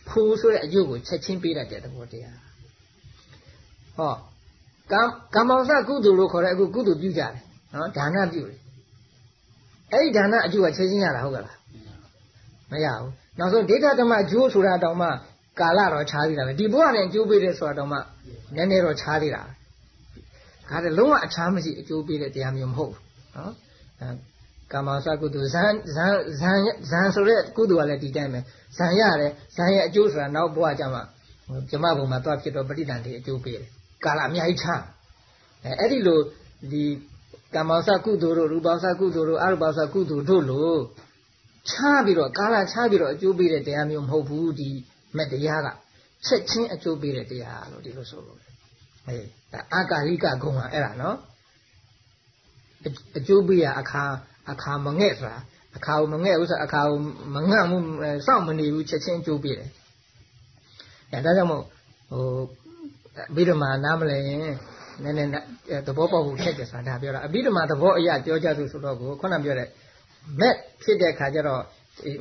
ဖို့ဆိုတဲ့အကျိုးကိုချက်ချင်းပေးတတ်တဲ့သဘောတရားဟောကံကမ္မောစကုသိုလ်လို့ခေါ်တဲ့အခုကုသိုလ်ပြုကြတယ်နော်ဒါနပြုတယ်အဲ့ဒီဒါနအကျိုးကချက်ချင်းရတာဟုတ်ကလားမရဘူးနောက်ဆုံးဒိဋ္ဌဓမ္မအကျိုးဆိုတာတောင်မှကာလတော့ခြားသေးတာပဲဒီဘဝနဲ့အကျိုးပေးတယ်ဆိုတာတော့မှနည်းနည်းတော့ခြားသေးတာဒါတည်းလုံးဝအခြားမရှိအကျိုးပေးတဲ့တရားမျိုးမဟုတ်ဘူးနော် ကာမစကုသိုလ်ဇန်ဇန်ဇန်ဇန်ဆိုတဲ့ကုသိုလ်ကလည်းဒီတိုင်းပဲဇန်ရတယ်ဇန်ရဲ့အကျိုးဆိုတာနောက်ဘဝကျမှဇမဘုံမှာသွားဖြစ်တော့ပဋိသန္ဓေအကျိုးပေးတယ်ကာလအများကြီးခြားအဲအဲ့ဒီလိုဒီကာမစကုသိုလ်တို့ရူပစကုသိုလ်တို့အရူပစကုသိုလ်တို့လို့ခြားပြီးတော့ကာလခြားပြီးတော့အကျိုးပေးတဲ့တရားမျိုးမဟုတ်ဘူးဒီမဲ့တရားကချက်ချင်းအကျိုးပေးတဲ့တရားလို့ဒီလိုဆိုလို့အေးဒါအာကာလိကဂုံဟာအဲ့ဒါနော်အကျိုးပေးရအခါ အခါမငဲ့ဆိုတာအခါကိုမငဲ့ဘူးဆိုအခါကိုမငတ်ဘူးစောင့်မနေဘူးချက်ချင်းအကျိုးပေးတယ်အဲဒါကြောင့်မို့ဟိုပြီးတော့မှနားမလဲရင်နည်းနည်းသဘောပေါက်ဖို့ခက်တယ်ဆိုတာဒါပြောတာအပြီးတော့မှသဘောအရပြောကြဆိုဆိုတော့ကိုခုနပြောတဲ့မက်ဖြစ်တဲ့ခါကျတော့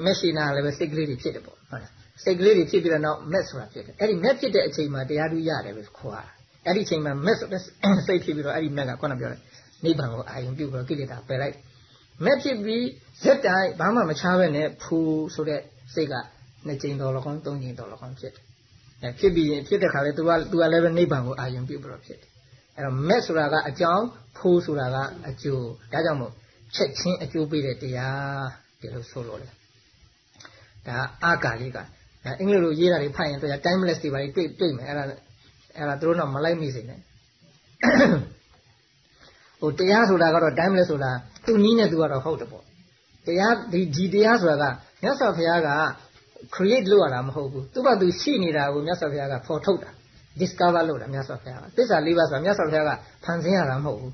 မက်ရှိနာလည်းပဲစိတ်ကလေးတွေဖြစ်တယ်ပေါ့ဟုတ်လားစိတ်ကလေးတွေဖြစ်ပြီးတော့နောက်မက်ဆိုတာဖြစ်တယ်အဲ့ဒီမက်ဖြစ်တဲ့အချိန်မှာတရားဓုရတယ်ပဲခေါ်ရတာအဲ့ဒီအချိန်မှာမက်ဆိုတဲ့စိတ်ဖြစ်ပြီးတော့အဲ့ဒီမက်ကခုနပြောတဲ့နိဗ္ဗာန်ကိုအာရုံပြုပြီးတော့ကိလေသာပယ်လိုက် မက်ဖြစ်ပြီးဇက်တိုင်းဘာမှမချားပဲနဲ့ဖူဆိုတဲ့စိတ်ကနှစ်ကြိမ်တော်လကောင်းသုံးကြိမ်တော်လကောင်းဖြစ်တယ်အဲဖြစ်ပြီးရင်ဖြစ်တဲ့ခါလေ तू က तू ကလည်းပဲနိဗ္ဗာန်ကိုအာရုံပြုပြီးတော့ဖြစ်တယ်အဲ့တော့မက်ဆိုတာကအကြောင်းဖိုးဆိုတာကအကျိုးဒါကြောင့်မို့ချက်ချင်းအကျိုးပေးတဲ့တရားဒီလိုဆိုလို့လေဒါအာကာလိကအင်္ဂလိပ်လိုရေးတာတွေဖတ်ရင်တော့ timeless တွေပါတွေ့တွေ့မယ်အဲ့ဒါအဲ့ဒါသူတို့တော့မလိုက်မိစေနဲ့ ဟိုတရားဆိုတာကတော့ timeless ဆိုတာသူ့နည်းနဲ့သူကတော့ဟုတ်တယ်ပေါ့တရားဒီဒီတရားဆိုတာကမြတ်စွာဘုရားက create လုပ်ရတာမဟုတ်ဘူးသူ့ဘာသူရှိနေတာကိုမြတ်စွာဘုရားကဖော်ထုတ်တာ discover လုပ်တာမြတ်စွာဘုရားကသစ္စာလေးပါးဆိုတာမြတ်စွာဘုရားကဖန်ဆင်းရတာမဟုတ်ဘူး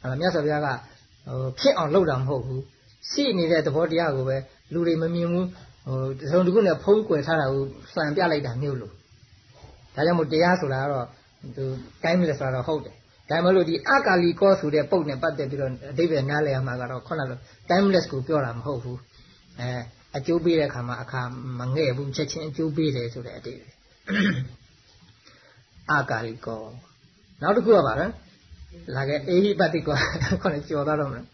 အဲ့ဒါမြတ်စွာဘုရားကဟိုဖြစ်အောင်လုပ်တာမဟုတ်ဘူးရှိနေတဲ့သဘောတရားကိုပဲလူတွေမမြင်ဘူးဟိုသုံးတခုနဲ့ဖုံးကွယ်ထားတာကိုလှန်ပြလိုက်တာမျိုးလို့ဒါကြောင့်မို့တရားဆိုတာကတော့သူ timeless ဆိုတော့ဟုတ်တယ် ဒါမှမဟုတ်ဒီအကာလီကောဆိုတဲ့ပုတ်နဲ့ပတ်သက်ပြီးတော့အဓိပ္ပာယ်နားလည်ရမှာကတော့ခုနကလို timeless ကိုပြောတာမဟုတ်ဘူးအဲအကျိုးပေးတဲ့အခါမှာအခါမငဲ့ဘူးချက်ချင်းအကျိုးပေးတယ်ဆိုတဲ့အတိတ်အာကာလီကောနောက်တစ်ခုကပါလဲလာခဲ့အေဟိပတ္တိကောခေါင်းကျော်သွားတော့မယ်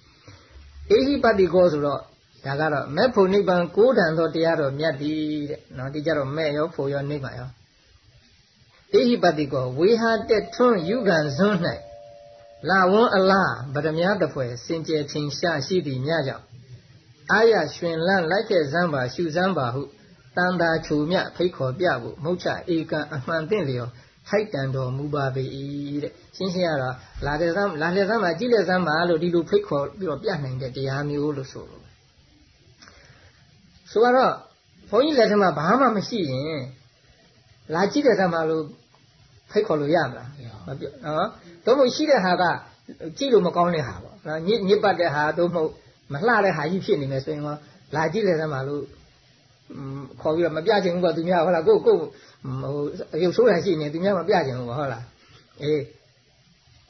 အေဟိပတ္တိကောဆိုတော့ဒါကတော့မဲ့ဖို့နိဗ္ဗာန်ကိုးတန်သောတရားတော်မြတ်သည်တဲ့နော်ဒီကြတော့မဲ့ရောဖို့ရောနိဗ္ဗာန်ရော အေဟိပတ္တိကောဝေဟာတက်ထွန်းယူကံဇွန်း၌လာဝန်းအလားဗဒမြတဖွယ်စင်ကြယ်ထင်ရှားရှိသည်မြကြောင့်အာရရွှင်လန်းလိုက်ခဲ့စမ်းပါရှုစမ်းပါဟုတန်တာခြုံမြဖိတ်ခေါ်ပြဖို့မုတ်ချဧကံအမှန်တင့်လျော်ထိုက်တန်တော်မူပါပေ၏တဲ့ရှင်းရှင်းရတော့လာတဲ့စမ်းလာတဲ့စမ်းမှာကြည့်တဲ့စမ်းပါလို့ဒီလိုဖိတ်ခေါ်ပြီးတော့ပြနိုင်တဲ့တရားမျိုးလို့ဆိုလို့ဆိုတော့ဘုန်းကြီးလက်ထက်မှာဘာမှမရှိရင်လာကြည့်တဲ့စမ်းပါလို့ ဖိတ်ခေါ်လို့ရမလားမပြောနော်တော့မို့ရှိတဲ့ဟာကကြည့်လို့မကောင်းတဲ့ဟာပေါ့နော်ညစ်ညစ်ပတ်တဲ့ဟာတော့မဟုတ်မလှတဲ့ဟာကြီးဖြစ်နေမယ်ဆိုရင်တော့လာကြည့်တဲ့စမ်းပါလို့ခေါ်ပြီးတော့မပြချင်ဘူးပေါ့သူများဟုတ်လားကိုကိုဟိုရုပ်ဆိုးရရှိနေသူများမပြချင်ဘူးပေါ့ဟုတ်လားအေး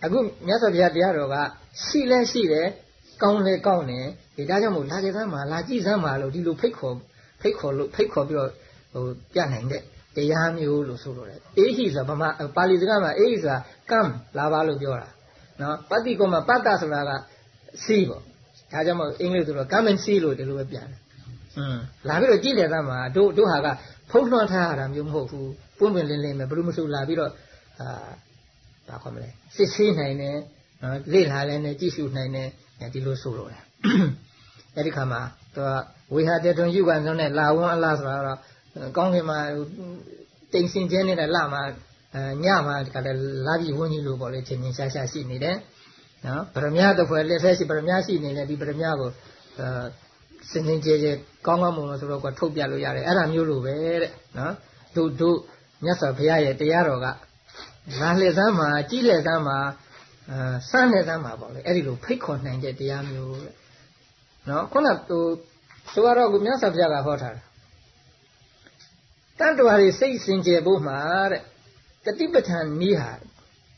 အခုမြတ်စွာဘုရားတရားတော်ကရှိလဲရှိတယ်ကောင်းလဲကောင်းတယ်ဒီဒါကြောင့်မို့လာကြစမ်းပါလာကြည့်စမ်းပါလို့ဒီလိုဖိတ်ခေါ်ဖိတ်ခေါ်လို့ဖိတ်ခေါ်ပြီးတော့ဟိုပြနိုင်တဲ့ တရားမျိုးလို့ဆိုလို့တယ်အေဟိဆိုတာဗမာပါဠိစကားမှာအေဟိဆိုတာကမ်လာပါလို့ပြောတာနော်ပတ္တိကောမှာပတ္တဆိုတာကစီးပေါ့ဒါကြောင့်မို့အင်္ဂလိပ်ဆိုတော့ come and see လို့ဒီလိုပဲပြန်တယ်อืมလာပြီးတော့ကြည့်တယ်သားမှာတို့တို့ဟာကဖုံးလွှမ်းထားရတာမျိုးမဟုတ်ဘူးပွင့်ပွင့်လင်းလင်းပဲဘယ်လိုမဆိုလာပြီးတော့အာဘာခေါ်မလဲစစ်ဆေးနိုင်တယ်နော်လေ့လာလဲနဲ့ကြည့်ရှုနိုင်တယ်ဒီလိုဆိုလို့တယ်အဲ့ဒီခါမှာသူကဝေဟာတေတွန်ယူကန်ဆုံးနဲ့လာဝန်းအလားဆိုတာတော့ ကောင်းခင်မှာတိမ်စင်ကျဲနေတဲ့လမှာညမှာဒီကလည်းလာပြီးဝန်းကြီးလိုပေါ့လေချင်းချင်းရှားရှားရှိနေတယ်နော်ဗရမယတပွဲလက်ဆက်ရှိဗရမယရှိနေလေဒီဗရမယကိုစင်စင်ကျဲကျဲကောင်းကောင်းမွန်မွန်ဆိုတော့ကထုတ်ပြလို့ရတယ်အဲ့ဒါမျိုးလိုပဲတဲ့နော်တို့တို့မြတ်စွာဘုရားရဲ့တရားတော်ကလာလှည့်စမ်းမှာကြည်လှည့်စမ်းမှာအဲစမ်းလှည့်စမ်းမှာပေါ့လေအဲ့ဒီလိုဖိတ်ခေါ်နိုင်တဲ့တရားမျိုးတဲ့နော်ခုနကသူဆိုတော့ကမြတ်စွာဘုရားကဟောထားတာ တန်တော်ရီစိတ်စင်ကြယ်ဖို့မှာတဲ့တတိပဋ္ဌာန်နီးဟာ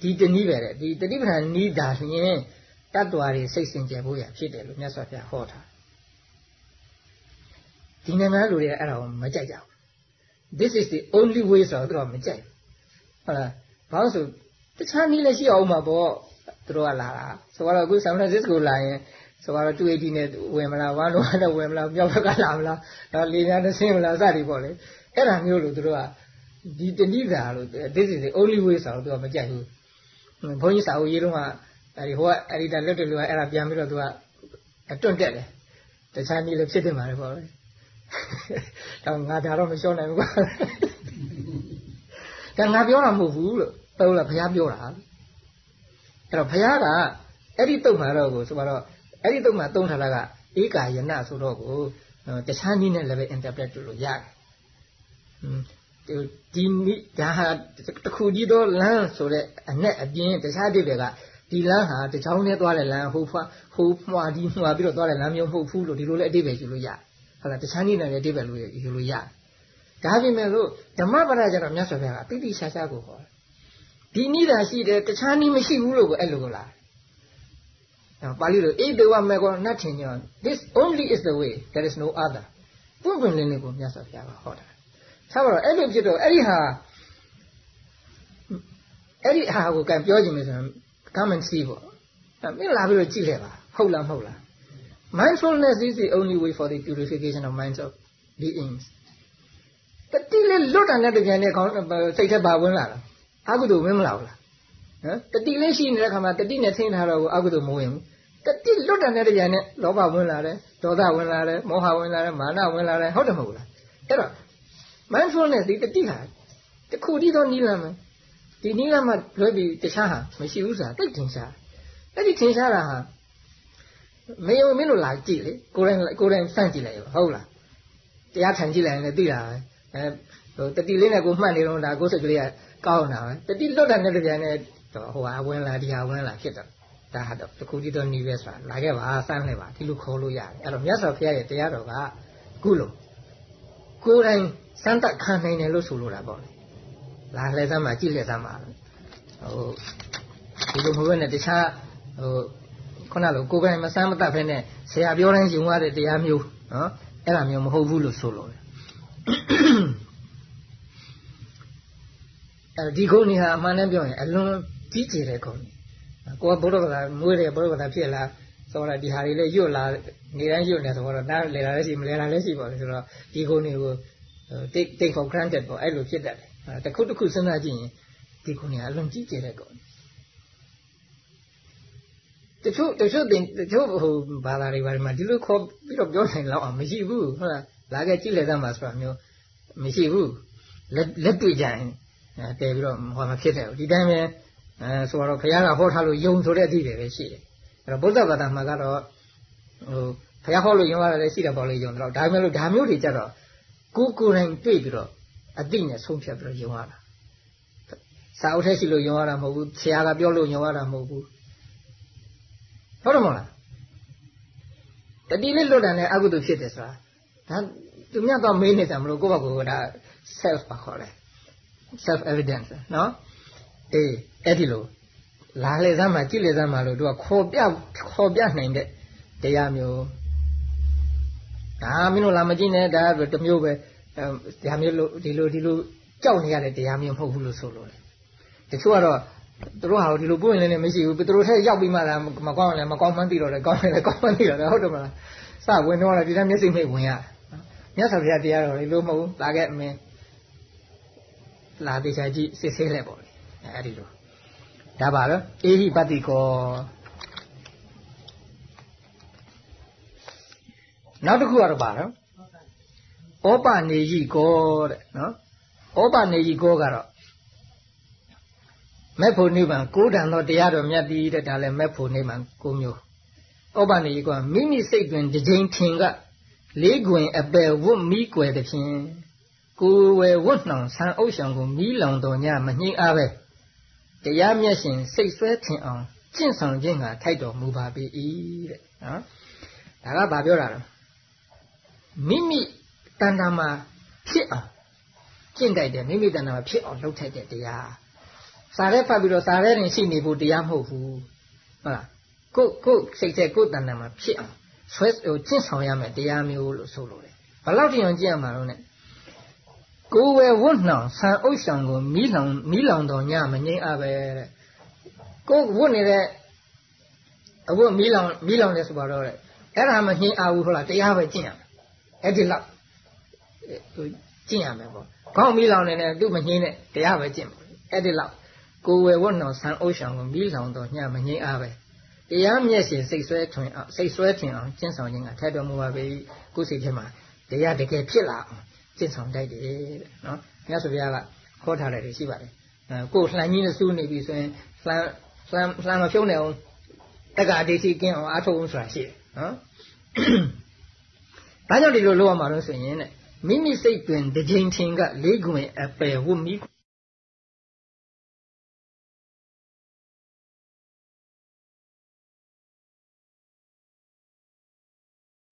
ဒီတနည်းပဲတဲ့ဒီတတိပဋ္ဌာန်နီးတာလျင်တတတ္တဝါတွေစိတ်စင်ကြယ်ဖို့ရဖြစ်တယ်လို့မြတ်စွာဘုရားဟောထားဒီနိုင်ငံလူတွေအဲ့ဒါကိုမကြိုက်ကြဘူး this is the only way ဆိုတော့သူတို့မကြိုက်ဟုတ်လားဘာလို့ဆိုတခြားနည်းလည်းရှိအောင်မှာပေါ့သူတို့ကလာတာဆိုတော့အခုဆန်ဖရန်စစ္စကိုလာရင်ဆိုတော့280နဲ့ဝင်မလား101နဲ့ဝင်မလားမြောက်ဘက်ကလာမလားတော့လေများနဲ့ဆင်းမလားစသည်ပေါ့လေ အဲ့ဒါမျိုးလို့သူတို့ကဒီတဏိကာလို့ this is the only way ဆိုတော့သူကမကြိုက်ဘူးဘုန်းကြီးစာအုပ်ရေးတော့ကအဲဒီဟိုကအဲ့ဒီတလက်တူကအဲ့ဒါပြန်ပြီးတော့သူကတွန့်တက်တယ်တခြားနည်းလည်းဖြစ်တင်ပါတယ်ပေါ့လေတော့ငါဒါတော့မလျှော့နိုင်ဘူးကွာဒါငါပြောတာမဟုတ်ဘူးလို့တော်လားဘုရားပြောတာအဲ့တော့ဘုရားကအဲ့ဒီတုတ်မှာတော့ကိုဆိုတော့အဲ့ဒီတုတ်မှာသုံးထားတာကဧကာယနာဆိုတော့ကိုတခြားနည်းနဲ့လည်းပဲ interpret လုပ်လို့ရတယ် ဒီနိဒါဟာတခုကြီးတော့လမ်းဆိုတဲ့အနဲ့အပြင်တခြားတွေတွေကဒီလမ်းဟာတချောင်းနဲ့သွားတဲ့လမ်းဟိုဖွာဟိုမှာဒီမှာပြီးတော့သွားတဲ့လမ်းမျိုးမဟုတ်ဘူးလို့ဒီလိုလည်းအတိပ္ပယ်ယူလို့ရတယ်ဟုတ်လားတခြားနည်းနဲ့လည်းအတိပ္ပယ်လို့ယူလို့ရတယ်ဒါပြင်မဲ့လို့ဓမ္မပဒကျတော့မြတ်စွာဘုရားကတိတိရှားရှားကိုဟောဒီနည်းသာရှိတယ်တခြားနည်းမရှိဘူးလို့ကိုအဲ့လိုကိုလားပါဠိလိုဣဒေဝမေကောနတ်ထင်ညော this only is the way there is no other ပွင့်ပွင့်လင်းလင်းကိုမြတ်စွာဘုရားကဟောတာ ထားပါတော့အဲ့လိုဖြစ်တော့အဲ့ဒီဟာအဲ့ဒီဟာကိုကံပြောခြင်းလို့ဆိုရင် come and see ပေါ့မင်းလာပြီးတော့ကြည့်ခဲ့ပါဟုတ်လားမဟုတ်လား mindfulness is the only way for the purification of minds of beings တတိလေးလွတ်တာနဲ့တကယ်နဲ့ခေါင်းစိတ်ထက်ပါဝင်လာတာအကုသိုလ်ဝင်မလာဘူးလားဟမ်တတိလေးရှိနေတဲ့ခါမှာတတိနဲ့သိထားတော့အကုသိုလ်မဝင်ဘူးတတိလွတ်တာနဲ့တကယ်နဲ့လောဘဝင်လာတယ်ဒေါသဝင်လာတယ်မောဟဝင်လာတယ်မာနဝင်လာတယ်ဟုတ်တယ်မဟုတ်လားအဲ့တော့ mindfulness ဒီတတိဟာတခုတည်းသောနိလမ်းမယ်ဒီနိလမ်းမှာလွဲပြီးတခြားဟာမရှိဘူးဆိုတာသိထင်ရှားအဲ့ဒီထင်ရှားတာဟာမယုံမင်းတို့လာကြည့်လေကိုယ်တိုင်ကိုယ်တိုင်စမ်းကြည့်လိုက်ရောဟုတ်လားတရားထိုင်ကြည့်လိုက်ရင်လည်းသိတာပဲအဲဟိုတတိလေးနဲ့ကိုမှတ်နေတော့ဒါကိုယ်စိတ်ကလေးကကောင်းတာပဲတတိလွတ်တဲ့နဲ့တပြန်နဲ့ဟိုဟာဝင်လာဒီဟာဝင်လာဖြစ်တော့ဒါဟာတော့တခုတည်းတော့နေပဲဆိုတာလာခဲ့ပါစမ်းလိုက်ပါဒီလိုခေါ်လို့ရတယ်အဲ့တော့မြတ်စွာဘုရားရဲ့တရားတော်ကခုလို ကိုယ်တိုင်စမ်းတက်ခံနိုင်တယ်လို့ဆိုလိုတာပေါ့လေလာလှည့်စမ်းမှာကြည့်လှည့်စမ်းမှာဟိုဒီလိုမဟုတ်နဲ့တခြားဟိုခုနလိုကိုယ်ပိုင်မစမ်းမတတ်ဖဲနဲ့ဆရာပြောတိုင်းယုံရတဲ့တရားမျိုးနော်အဲ့ဒါမျိုးမဟုတ်ဘူးလို့ဆိုလို့အဲဒီကုန်းကြီးဟာအမှန်တမ်းပြောရင်အလွန်ကြီးကျယ်တဲ့ကုန်းကိုကဘုရားကမွေးတယ်ဘုရားကဖြစ်လာ ဆိုတော့ဒီဟာတွေလည်းညွတ်လာနေတိုင်းညွတ်နေဆိုတော့နားလေလာလည်းရှိမလဲလာလည်းရှိပါလေဆိုတော့ဒီကုန်းတွေကို take take for granted ပေါ့အဲ့လိုဖြစ်တတ်တယ်တခုတခုစဉ်းစားကြည့်ရင်ဒီကုန်းကြီးအလွန်ကြီးကျယ်တဲ့ကုန်းတချို့တချို့တင်တချို့ဟိုဘာသာတွေဘာတွေမှာဒီလိုခေါ်ပြီးတော့ပြောနိုင်လောက်အောင်မရှိဘူးဟုတ်လားလာခဲ့ကြည့်လေသမှာဆိုတာမျိုးမရှိဘူးလက်လက်တွေ့ကြရင်တည်ပြီးတော့ဟောမဖြစ်တယ်ဒီတိုင်းပဲအဲဆိုတော့ဘုရားကဟောထားလို့ယုံဆိုတဲ့အသည့်တွေပဲရှိတယ် အဲ့တော့ဗုဒ္ဓဘာသာမှာကတော့ဟိုဘုရားဟောလို့ယုံရတယ်ရှိတယ်ပေါ့လေယုံတော့ဒါမှမဟုတ်ဒါမျိုးတွေကြတော့ကိုကိုယ်တိုင်တွေ့ပြီးတော့အသိနဲ့ဆုံးဖြတ်ပြီးတော့ယုံရတာစာအုပ်ထဲရှိလို့ယုံရတာမဟုတ်ဘူးဆရာကပြောလို့ယုံရတာမဟုတ်ဘူးဟုတ်တယ်မဟုတ်လားတတိလေးလွတ်တယ်နဲ့အကုသိုလ်ဖြစ်တယ်ဆိုတာဒါသူမြတ်တော့မေးနေတာမလို့ကိုယ့်ဘက်ကဒါ self ပါခေါ်တယ် self evidence နော်အေးအဲ့ဒီလို လာလေစမ်းမှာကြည့်လေစမ်းမှာလို့သူကခေါ်ပြခေါ်ပြနိုင်တဲ့တရားမျိုးဒါမင်းတို့လာမကြည့်နဲ့ဒါတမျိုးပဲဒါမျိုးလို့ဒီလိုဒီလိုကြောက်နေရတဲ့တရားမျိုးမဟုတ်ဘူးလို့ဆိုလို့လေတချို့ကတော့သူတို့ဟာဒီလိုပွင့်လင်းနေမရှိဘူးသူတို့ထဲရောက်ပြီးမှလည်းမကောင်းလည်းမကောင်းမှန်းသိတော့တယ်ကောင်းလည်းကောင်းမှန်းသိတော့တယ်ဟုတ်တယ်မလားစဝင်တော့လည်းဒီတိုင်းမျက်စိမိတ်ဝင်ရမြတ်စွာဘုရားတရားတော်လေလို့မဟုတ်ဘူးလာခဲ့အမင်းလာတေချာကြည့်စစ်ဆေးလဲပေါ့လေအဲ့ဒီလို ဒါပါတော့အေဟိပတိကောနောက်တစ်ခုကတော့ပါတော့ဩပနေကြီးကောတဲ့နော်ဩပနေကြီးကောကတော့မက်ဖို့နိဗ္ဗာန်ကိုးတန်သောတရားတော်မြတ်သည်တဲ့ဒါလည်းမက်ဖို့နိဗ္ဗာန်ကိုမျိုးဩပနေကြီးကမိမိစိတ်တွင်တစ်ကြိမ်ထင်ကလေးခွင်အပယ်ဝတ်မိကွယ်တဲ့ဖြင့်ကိုယ်ဝယ်ဝတ်နှောင်ဆံအုပ်ဆောင်ကိုမိလောင်တော်ညမငြိမ်းအားပဲ တရားမျက်ရှင်စိတ်ဆွဲထင်အောင်ကျင့်ဆောင်ခြင်းကထိုက်တော်မူပါပေ၏တဲ့နော်ဒါကဘာပြောတာလဲမိမိတဏ္ဍာမှာဖြစ်အောင်ကျင့်တိုက်တယ်မိမိတဏ္ဍာမှာဖြစ်အောင်လုပ်ထိုက်တဲ့တရားစာရဲဖတ်ပြီးတော့စာရဲရင်ရှိနေဖို့တရားမဟုတ်ဘူးဟုတ်လားကိုကိုစိတ်ထဲကိုတဏ္ဍာမှာဖြစ်အောင်ဆွဲဟိုကျင့်ဆောင်ရမယ်တရားမျိုးလို့ဆိုလိုတယ်ဘယ်လောက်တိအောင်ကျင့်ရမှာလို့ ਨੇ ကိုယ်ဝယ်ဝတ်နှောင်ဆံအုပ်ဆောင်ကိုမိလောင်မိလောင်တော်ညမငိမ့်အပ်ပဲတဲ့ကိုဝတ်နေတဲ့အဝတ်မိလောင်မိလောင်လဲဆိုပါတော့တဲ့အဲ့ဒါမငိမ့်အပ်ဘူးဟုတ်လားတရားပဲကျင့်ရမယ်အဲ့ဒီလောက်ဟိုကျင့်ရမယ်ပေါ့ခေါင်းမိလောင်နေတယ်သူ့မငိမ့်နဲ့တရားပဲကျင့်ပေါ့အဲ့ဒီလောက်ကိုယ်ဝယ်ဝတ်နှောင်ဆံအုပ်ဆောင်ကိုမိလောင်တော်ညမငိမ့်အပ်ပဲတရားမျက်ရှင်စိတ်ဆွဲထွင်အောင်စိတ်ဆွဲထွင်အောင်ကျင့်ဆောင်ခြင်းကထက်တော်မူပါပြီကိုယ်စိတ်ထဲမှာတရားတကယ်ဖြစ်လာအောင် ကျင့်ဆောင်တတ်တယ်တဲ့နော်မြတ်စွာဘုရားကခေါ်ထားတယ်ရှိပါတယ်အဲကိုယ်လှန်ကြီးနဲ့စူးနေပြီဆိုရင်လှန်လှန်လှန်မဖြုံးနေအောင်တက္ကအဋ္ဌိကင်းအောင်အားထုတ်အောင်ဆိုတာရှိတယ်နော်ဒါကြောင့်ဒီလိုလုပ်ရမှာလို့ဆိုရင်တဲ့မိမိစိတ်တွင်တစ်ချိန်ချင်းကလေးခွင်အပယ်ဝတ်မိ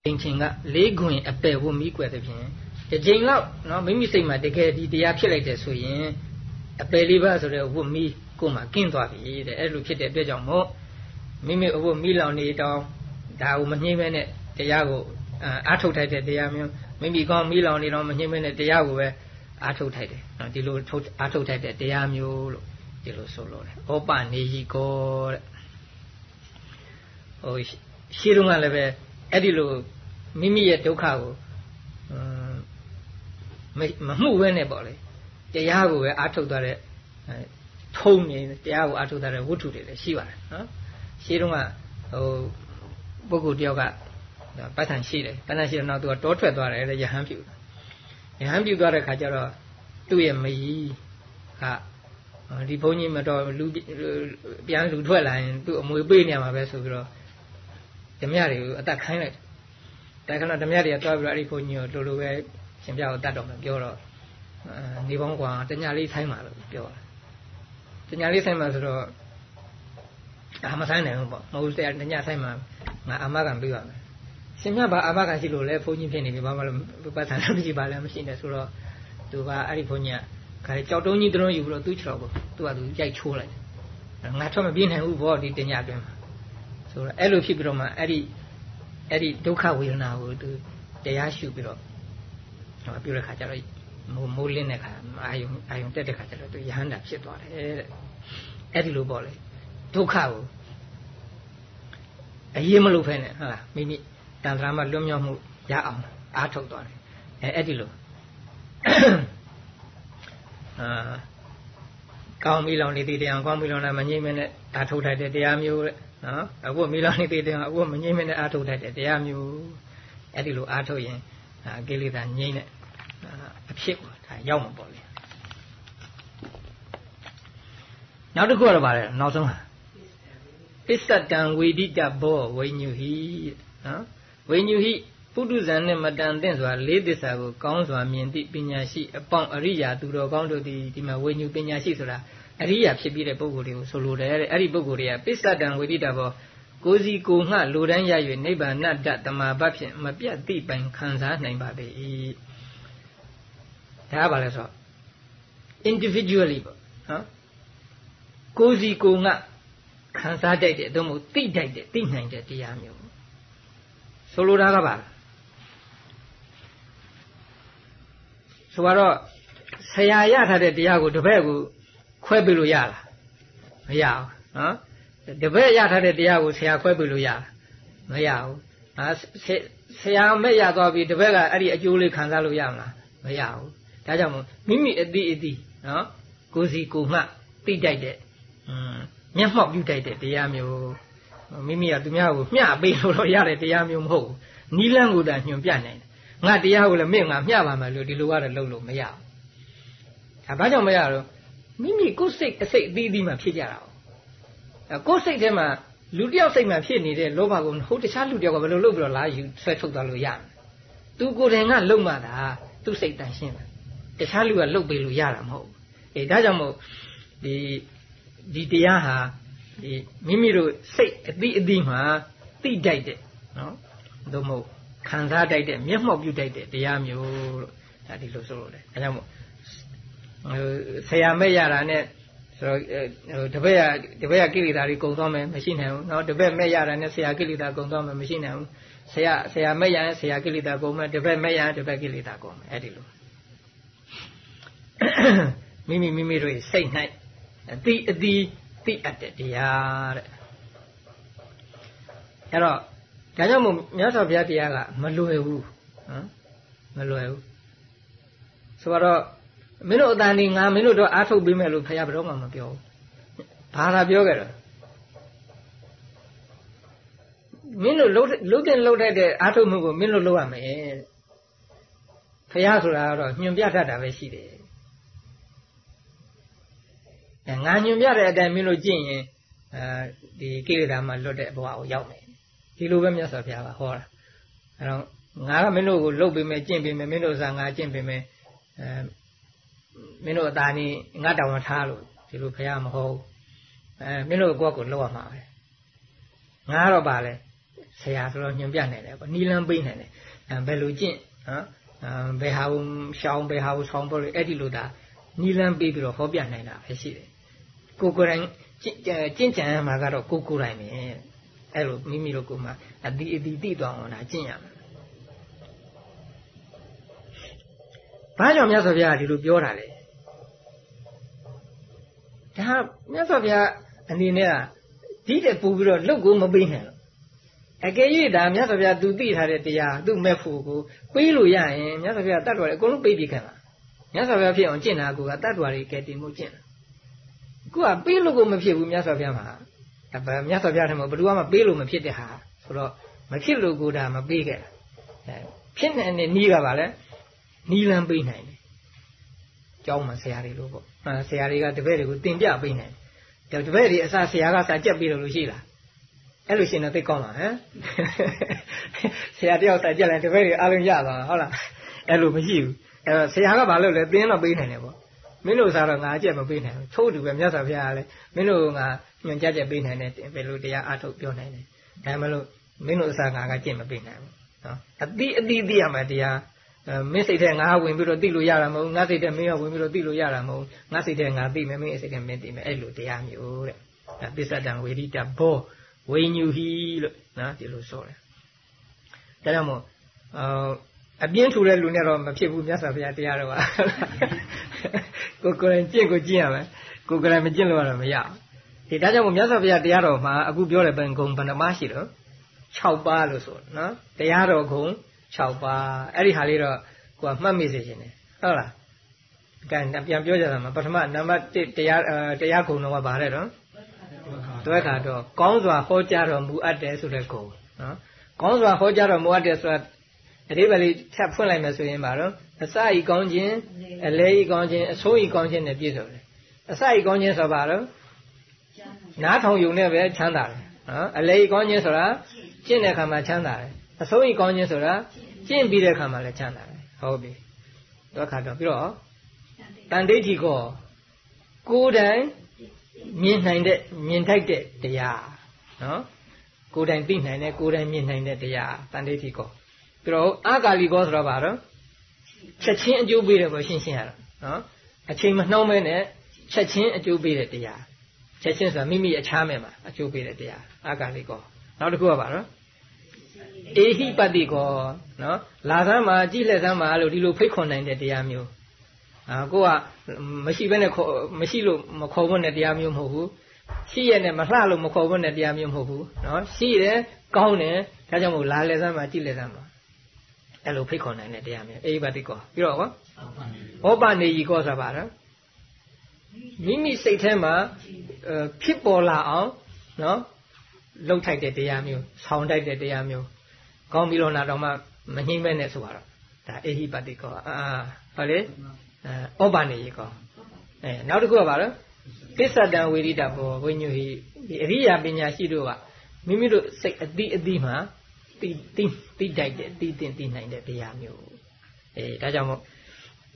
ချိန်ချင်းကလေးခွင်အပယ်ဝတ်မိကွယ်တဲ့ဖြင့် တစ်ချိန်လောက်နော်မိမိစိတ်မှာတကယ်ဒီတရားဖြစ်လိုက်တယ်ဆိုရင်အပယ်လေးပါဆိုတဲ့ဝတ်မိကိုယ်မှာကင်းသွားပြီတဲ့အဲ့လိုဖြစ်တဲ့အတွက်ကြောင့်မို့မိမိအဝတ်မိလောင်နေတောင်းဒါကိုမငြိမ့်မဲနဲ့တရားကိုအားထုတ်ထိုက်တဲ့တရားမျိုးမိမိကောင်းမိလောင်နေတော့မငြိမ့်မဲနဲ့တရားကိုပဲအားထုတ်ထိုက်တယ်နော်ဒီလိုထုတ်အားထုတ်ထိုက်တဲ့တရားမျိုးလို့ဒီလိုဆိုလို့တယ်ဩပနေကြီးကောတဲ့ဟိုရှင်းတော့ကလည်းပဲအဲ့ဒီလိုမိမိရဲ့ဒုက္ခကို မမှုဝဲနဲ့ပေါ့လေတရားကိုပဲအားထုတ်သွားတဲ့ထုံနေတရားကိုအားထုတ်သွားတဲ့ဝတ္ထုတွေလည်းရှိပါတယ်နော်ရှင်းတော့ကဟိုပုဂ္ဂိုလ်တယောက်ကပတ်ထန်ရှိတယ်ပတ်ထန်ရှိတော့နောက်သူကတောထွက်သွားတယ်လေယဟန်ပြုယဟန်ပြုသွားတဲ့ခါကျတော့သူ့ရဲ့မကြီးကဒီဘုန်းကြီးမတော်လူပြန်လူထွက်လာရင်သူ့အမွေပေးနေမှာပဲဆိုပြီးတော့ဓမြတွေကိုအသက်ခိုင်းလိုက်တယ်ခဏဓမြတွေကတွားပြီးတော့အဲ့ဒီဘုန်းကြီးကိုလိုလိုပဲ ရှင်ပြကိုတတ်တော်မယ်ပြောတော့နေပေါင်းကွာတညာလေးဆိုင်ပါလို့ပြောတယ်တညာလေးဆိုင်ပါဆိုတော့အာမဆိုင်နိုင်ဘူးပေါ့မဟုတ်တဲ့တညာဆိုင်မှာငါအာမခံပေးပါမယ်ရှင်မြဘာအာမခံရှိလို့လဲဘုန်းကြီးဖြစ်နေပြီဘာမှလို့ပတ်သက်လည်းမရှိပါလည်းမရှိနဲ့ဆိုတော့သူကအဲ့ဒီဘုန်းကြီးကခါကြောက်တုံးကြီးတုံးယူပြီးတော့သူ့ခြေတော်ကိုသူကသူရိုက်ချိုးလိုက်ငါထွက်မပြေးနိုင်ဘူးဘောဒီတညာအတွင်းမှာဆိုတော့အဲ့လိုဖြစ်ပြီးတော့မှအဲ့ဒီအဲ့ဒီဒုက္ခဝေဒနာကိုသူတရားရှုပြီးတော့ ပြောတဲ့ခါကျတော့မိုးမိုးလင်းတဲ့ခါအာယုံအာယုံတက်တဲ့ခါကျတော့သူယဟန္တာဖြစ်သွားတယ်တဲ့အဲ့ဒီလိုပေါ့လေဒုက္ခကိုအရေးမလို့ဖဲနဲ့ဟုတ်လားမိမိတန်ត្រာမလွတ်မြောက်မှုရအောင်အားထုတ်သွားတယ်အဲအဲ့ဒီလိုအာကောင်းပြီလောင်နေသေးတယ်အောင်ကောင်းပြီလောင်တာမငြိမ့်မနဲ့အားထုတ်ထိုက်တဲ့တရားမျိုးတဲ့နော်အခုမီလောင်နေသေးတယ်အခုမငြိမ့်မနဲ့အားထုတ်ထိုက်တဲ့တရားမျိုးအဲ့ဒီလိုအားထုတ်ရင်ကိလေသာငြိမ့်တဲ့ အဖြစ်ပေါ့ဒါရောက်မှာပေါ့လေနောက်တစ်ခုကတော့ဗါလဲနောက်ဆုံးပစ္စတံဝေဒိတဘောဝိညုဟိနော်ဝိညုဟိပုထုဇဉ်နဲ့မတန်သင့်စွာလေးသစ္စာကိုကောင်းစွာမြင်သည့်ပညာရှိအပေါင်းအရိယာသူတော်ကောင်းတို့ဒီဒီမှာဝိညုပညာရှိဆိုတာအရိယာဖြစ်ပြီးတဲ့ပုဂ္ဂိုလ်တွေကိုဆိုလိုတယ်တဲ့အဲ့ဒီပုဂ္ဂိုလ်တွေကပစ္စတံဝေဒိတဘောကိုစီကိုငှလိုတန်းရ၍နိဗ္ဗာန်တတမာဘဖြင့်မပြတ်သိပိုင်ခံစားနိုင်ပါပေ၏ ဒါကဘာလဲဆိုတော့ individually ပေါ့နော်ကိုစီကိုငှခံစားတတ်တဲ့သို့မဟုတ်သိတတ်တဲ့သိနိုင်တဲ့တရားမျိုးဆိုလိုတာကပါဆိုတော့ဆရာရထားတဲ့တရားကိုတပည့်ကိုခွဲပြလို့ရလားမရဘူးနော်တပည့်ရထားတဲ့တရားကိုဆရာခွဲပြလို့ရလားမရဘူးဟာဆရာမဲ့ရသွားပြီတပည့်ကအဲ့ဒီအကျိုးလေးခံစားလို့ရမလားမရဘူး ဒါကြောင့်မိမိအတိအတိနော်ကိုစီကိုမှသိတတ်တဲ့မျက်မှောက်ပြုတတ်တဲ့တရားမျိုးမိမိကသူများကိုမျှပေးလို့တော့ရတဲ့တရားမျိုးမဟုတ်ဘူးနီးလန်းကိုတာညွန်ပြနိုင်တယ်ငါတရားကိုလည်းမင်းငါမျှပါမယ်လို့ဒီလိုကတော့လုပ်လို့မရဘူးဒါဘာကြောင့်မရတော့မိမိကိုယ်စိတ်အစိတ်အသီးသီးမှဖြစ်ကြတာ။ကိုယ်စိတ်ထဲမှာလူတယောက်စိတ်မှာဖြစ်နေတဲ့လောဘကိုဟုတ်တခြားလူတယောက်ကဘယ်လိုလုပ်ပြီးတော့လာယူဆွဲထုတ်သွားလို့ရမလဲ။ तू ကိုယ်တိုင်ကလုံမှတာသူ့စိတ်တန်ရှင်းတယ်။ တခြားလူကလုပ်ပေးလို့ရတာမဟုတ်ဘူး။အေးဒါကြောင့်မို့ဒီဒီတရားဟာဒီမိမိတို့စိတ်အသီးအသီးမှာသိတတ်တဲ့နော်။သို့မဟုတ်ခံစားတတ်တဲ့မျက်မှောက်ပြုတတ်တဲ့တရားမျိုးလို့ဒါဒီလိုဆိုလို့လေ။အဲကြောင့်မို့ဆရာမဲ့ရတာနဲ့ဆ ဆိုတော့ဟိုတပည့်ရတပည့်ရကိလေသာတွေကုန်သွားမယ်မရှိနိုင်ဘူးเนาะတပည့်မဲ့ရတာနဲ့ဆရာကိလေသာကုန်သွားမယ်မရှိနိုင်ဘူးဆရာဆရာမဲ့ရရင်ဆရာကိလေသာကုန်မယ်တပည့်မဲ့ရရင်တပည့်ကိလေသာကုန်မယ်အဲ့ဒီလို မိမိမိမိတို့စိတ်၌အတိအတိသိအပ်တဲ့တရားတဲ့အဲ့တော့ဒါကြောင့်မို့မြတ်စွာဘုရားတရားကမလွယ်ဘူးနော်မလွယ်ဘူးဆိုတော့မင်းတို့အတန်ဒီငါမင်းတို့တော့အားထုတ်ပေးမယ်လို့ဘုရားဘယ်တော့မှမပြောဘူးဘာသာပြောကြတယ်မင်းတို့လှုပ်လှုပ်တဲ့လှုပ်တတ်တဲ့အားထုတ်မှုကိုမင်းတို့လုပ်ရမယ်ဘုရားဆိုတာကတော့ညွန်ပြတတ်တာပဲရှိတယ်အဲ ငါညွန်ပြတဲ့အတိုင်းမင်းတို့ကျင့်ရင်အဲဒီကိလေသာမှလွတ်တဲ့ဘဝကိုရောက်မယ်ဒီလိုပဲမြတ်စွာဘုရားကဟောတာအဲတော့ငါကမင်းတို့ကိုလှုပ်ပေးမယ်ကျင့်ပေးမယ်မင်းတို့စားငါကျင့်ပေးမယ်အဲမင်းတို့အသားနေငါတောင်းထားလို့ဒီလိုဘုရားမဟုတ်အဲမင်းတို့ကိုယ့်ကိုလှုပ်ရမှာပဲငါတော့ပါလဲဆရာဆိုတော့ညွန်ပြနိုင်တယ်ပေါ့နီလန်းပေးနိုင်တယ်အဲဘယ်လိုကျင့်နော်ဘယ်ဟာကိုရှောင်းဘယ်ဟာကိုဆောင်းဖို့အဲ့ဒီလိုဒါနီလန်းပေးပြီးတော့ဟောပြနိုင်တာပဲရှိတယ် ကိုကိုယ်တိုင်ကျင့်ကြံရမှာကတော့ကိုကိုယ်တိုင်ပဲအဲ့လိုမိမိတို့ကိုယ်မှာအတိအတိသိသွားအောင်လားကျင့်ရမှာဘာကြောင့်မြတ်စွာဘုရားကဒီလိုပြောတာလဲဒါမြတ်စွာဘုရားအနေနဲ့ကဒီတဲ့ပူပြီးတော့လုတ်ကိုမပေးနိုင်လို့အကယ်၍ဒါမြတ်စွာဘုရားသူသိထားတဲ့တရားသူ့မဲ့ဖို့ကိုပေးလို့ရရင်မြတ်စွာဘုရားတတ်တော်တယ်အကုန်လုံးပေးပြီးခဲ့မှာမြတ်စွာဘုရားဖြစ်အောင်ကျင့်တာကတတ်တော်တွေကဲတင်မှုကျင့်တာ ခုကပေးလို့ကိုမဖြစ်ဘူးမြတ်စွာဘုရားမှာဒါမြတ်စွာဘုရားထင်မှာဘယ်သူမှပေးလို့မဖြစ်တဲ့ဟာဆိုတော့မဖြစ်လို့ကိုဒါမပေးခဲ့တာဖြစ်နေတဲ့နီးကပါလဲနီးလန်းပေးနိုင်တယ်ကျောင်းမှာဆရာတွေလို့ပေါ့ဆရာတွေကတပည့်တွေကိုတင်ပြပေးနိုင်တယ်တပည့်တွေအစားဆရာကစာကြက်ပြီးလို့လို့ရှိလားအဲ့လိုရှင်တော့သိကောင်းပါဟမ်ဆရာတယောက်စာကြက်လိုက်တပည့်တွေအားလုံးရသွားဟုတ်လားအဲ့လိုမရှိဘူးအဲ့တော့ဆရာကဘာလို့လဲသင်တော့ပေးနိုင်တယ်ပေါ့ မင်းတို့စားတော့ငါအကျက်မပေးနိုင်ဘူးထို့တူပဲမြတ်စွာဘုရားကလည်းမင်းတို့ငါညွန်ကြားချက်ပေးနိုင်တယ်ဘယ်လိုတရားအထုတ်ပြောနိုင်တယ်ဒါမှမဟုတ်မင်းတို့အစားငါကကျင့်မပေးနိုင်ဘူးနော်အတိအတိသိရမယ်တရားမင်းစိတ်ထဲငါဝင်ပြီးတော့သိလို့ရတာမဟုတ်ငါစိတ်ထဲမင်းကဝင်ပြီးတော့သိလို့ရတာမဟုတ်ငါစိတ်ထဲငါသိမယ်မင်းစိတ်ထဲမင်းသိမယ်အဲ့လိုတရားမျိုးတဲ့ဒါပစ္စတံဝေဒိတဘောဝိညူဟီလို့နော်ဒီလိုဆိုတယ်ဒါကြောင့်မို့အ ပြင်းထူတဲ့လူနဲ့တော့မဖြစ်ဘူးမြတ်စွာဘုရားတရားတော်ကကိုကိုယ်တိုင်ကျင့်ကိုကျင့်ရမယ်ကိုယ်ကိုယ်တိုင်မကျင့်လို့ကတော့မရဘူးဒီဒါကြောင့်မို့မြတ်စွာဘုရားတရားတော်မှာအခုပြောတဲ့ဘယ်ဂုံဘယ်နှပါးရှိတော့6ပါးလို့ဆိုနော်တရားတော်ဂုံ6ပါးအဲ့ဒီဟာလေးတော့ကိုကမှတ်မိစေခြင်းတယ်ဟုတ်လားကဲပြန်ပြောကြတာမှာပထမနံပါတ်1တရားတရားဂုံတော့ပါလဲတော့တွဲခါတော့ကောင်းစွာဟောကြားတော်မူအပ်တယ်ဆိုတဲ့ဂုံနော်ကောင်းစွာဟောကြားတော်မူအပ်တယ်ဆိုတာ အတိပ္ပယ်လေးထပ်ဖွင့်လိုက်မယ်ဆိုရင်ပါတော့အစဤကောင်းခြင်းအလဲဤကောင်းခြင်းအဆိုးဤကောင်းခြင်းနဲ့ပြည့်စုံတယ်အစဤကောင်းခြင်းဆိုပါတော့နားထောင်ယုံနဲ့ပဲချမ်းသာတယ်နော်အလဲဤကောင်းခြင်းဆိုတာကျင့်တဲ့အခါမှာချမ်းသာတယ်အဆိုးဤကောင်းခြင်းဆိုတာကျင့်ပြီးတဲ့အခါမှာလည်းချမ်းသာတယ်ဟုတ်ပြီတော့ခါတော့ပြီးတော့တန်တိဋ္ဌိကောကိုယ်တိုင်မြင်နိုင်တဲ့မြင်ထိုက်တဲ့တရားနော်ကိုယ်တိုင်သိနိုင်တဲ့ကိုယ်တိုင်မြင်နိုင်တဲ့တရားတန်တိဋ္ဌိကော ပြီးတော့အာကာလီကောဆိုတော့ဗါတော့ချက်ချင်းအကျိုးပေးတယ်ပေါ့ရှင်းရှင်းရတော့နော်အချိန်မနှောင်းမဲနဲ့ချက်ချင်းအကျိုးပေးတဲ့တရားချက်ချင်းဆိုတာမိမိအချားမဲ့မှာအကျိုးပေးတဲ့တရားအာကာလီကောနောက်တစ်ခုကဗါတော့အေဟိပတိကောနော်လာသမ်းမှာကြည့်လက်သမ်းမှာလို့ဒီလိုဖိတ်ခွန်နိုင်တဲ့တရားမျိုးအာကိုကမရှိဘဲနဲ့မရှိလို့မခေါ်ဖို့နဲ့တရားမျိုးမဟုတ်ဘူးရှိရနဲ့မလှလို့မခေါ်ဖို့နဲ့တရားမျိုးမဟုတ်ဘူးနော်ရှိတယ်ကောင်းတယ်ဒါကြောင့်မို့လာလက်သမ်းမှာကြည့်လက်သမ်းမှာ အဲ့လိုဖိတ်ခေါ်နိုင်တဲ့တရားမျိုးအေဟိပတိကောပြီးတော့ဟောဟောပနေကြီးကောဆိုတာပါတော့မိမိစိတ်ထဲမှာဖြစ်ပေါ်လာအောင်နော်လှုပ်ထိုက်တဲ့တရားမျိုးဆောင်းတိုက်တဲ့တရားမျိုးကောင်းပြီးတော့နာတော့မှမငြိမ့်မဲ့နဲ့ဆိုတော့ဒါအေဟိပတိကောအာဟုတ်လေဩဘာနေကြီးကောအဲနောက်တစ်ခုကပါတော့ပစ္စတံဝေရိတဘောဝိညုဟိဒီအရိယာပညာရှိတို့ကမိမိတို့စိတ်အတိအတိမှာ တိတိတိတိုက်တဲ့တိတင်တိနိုင်တဲ့တရားမျိုးအဲဒါကြောင့်မို့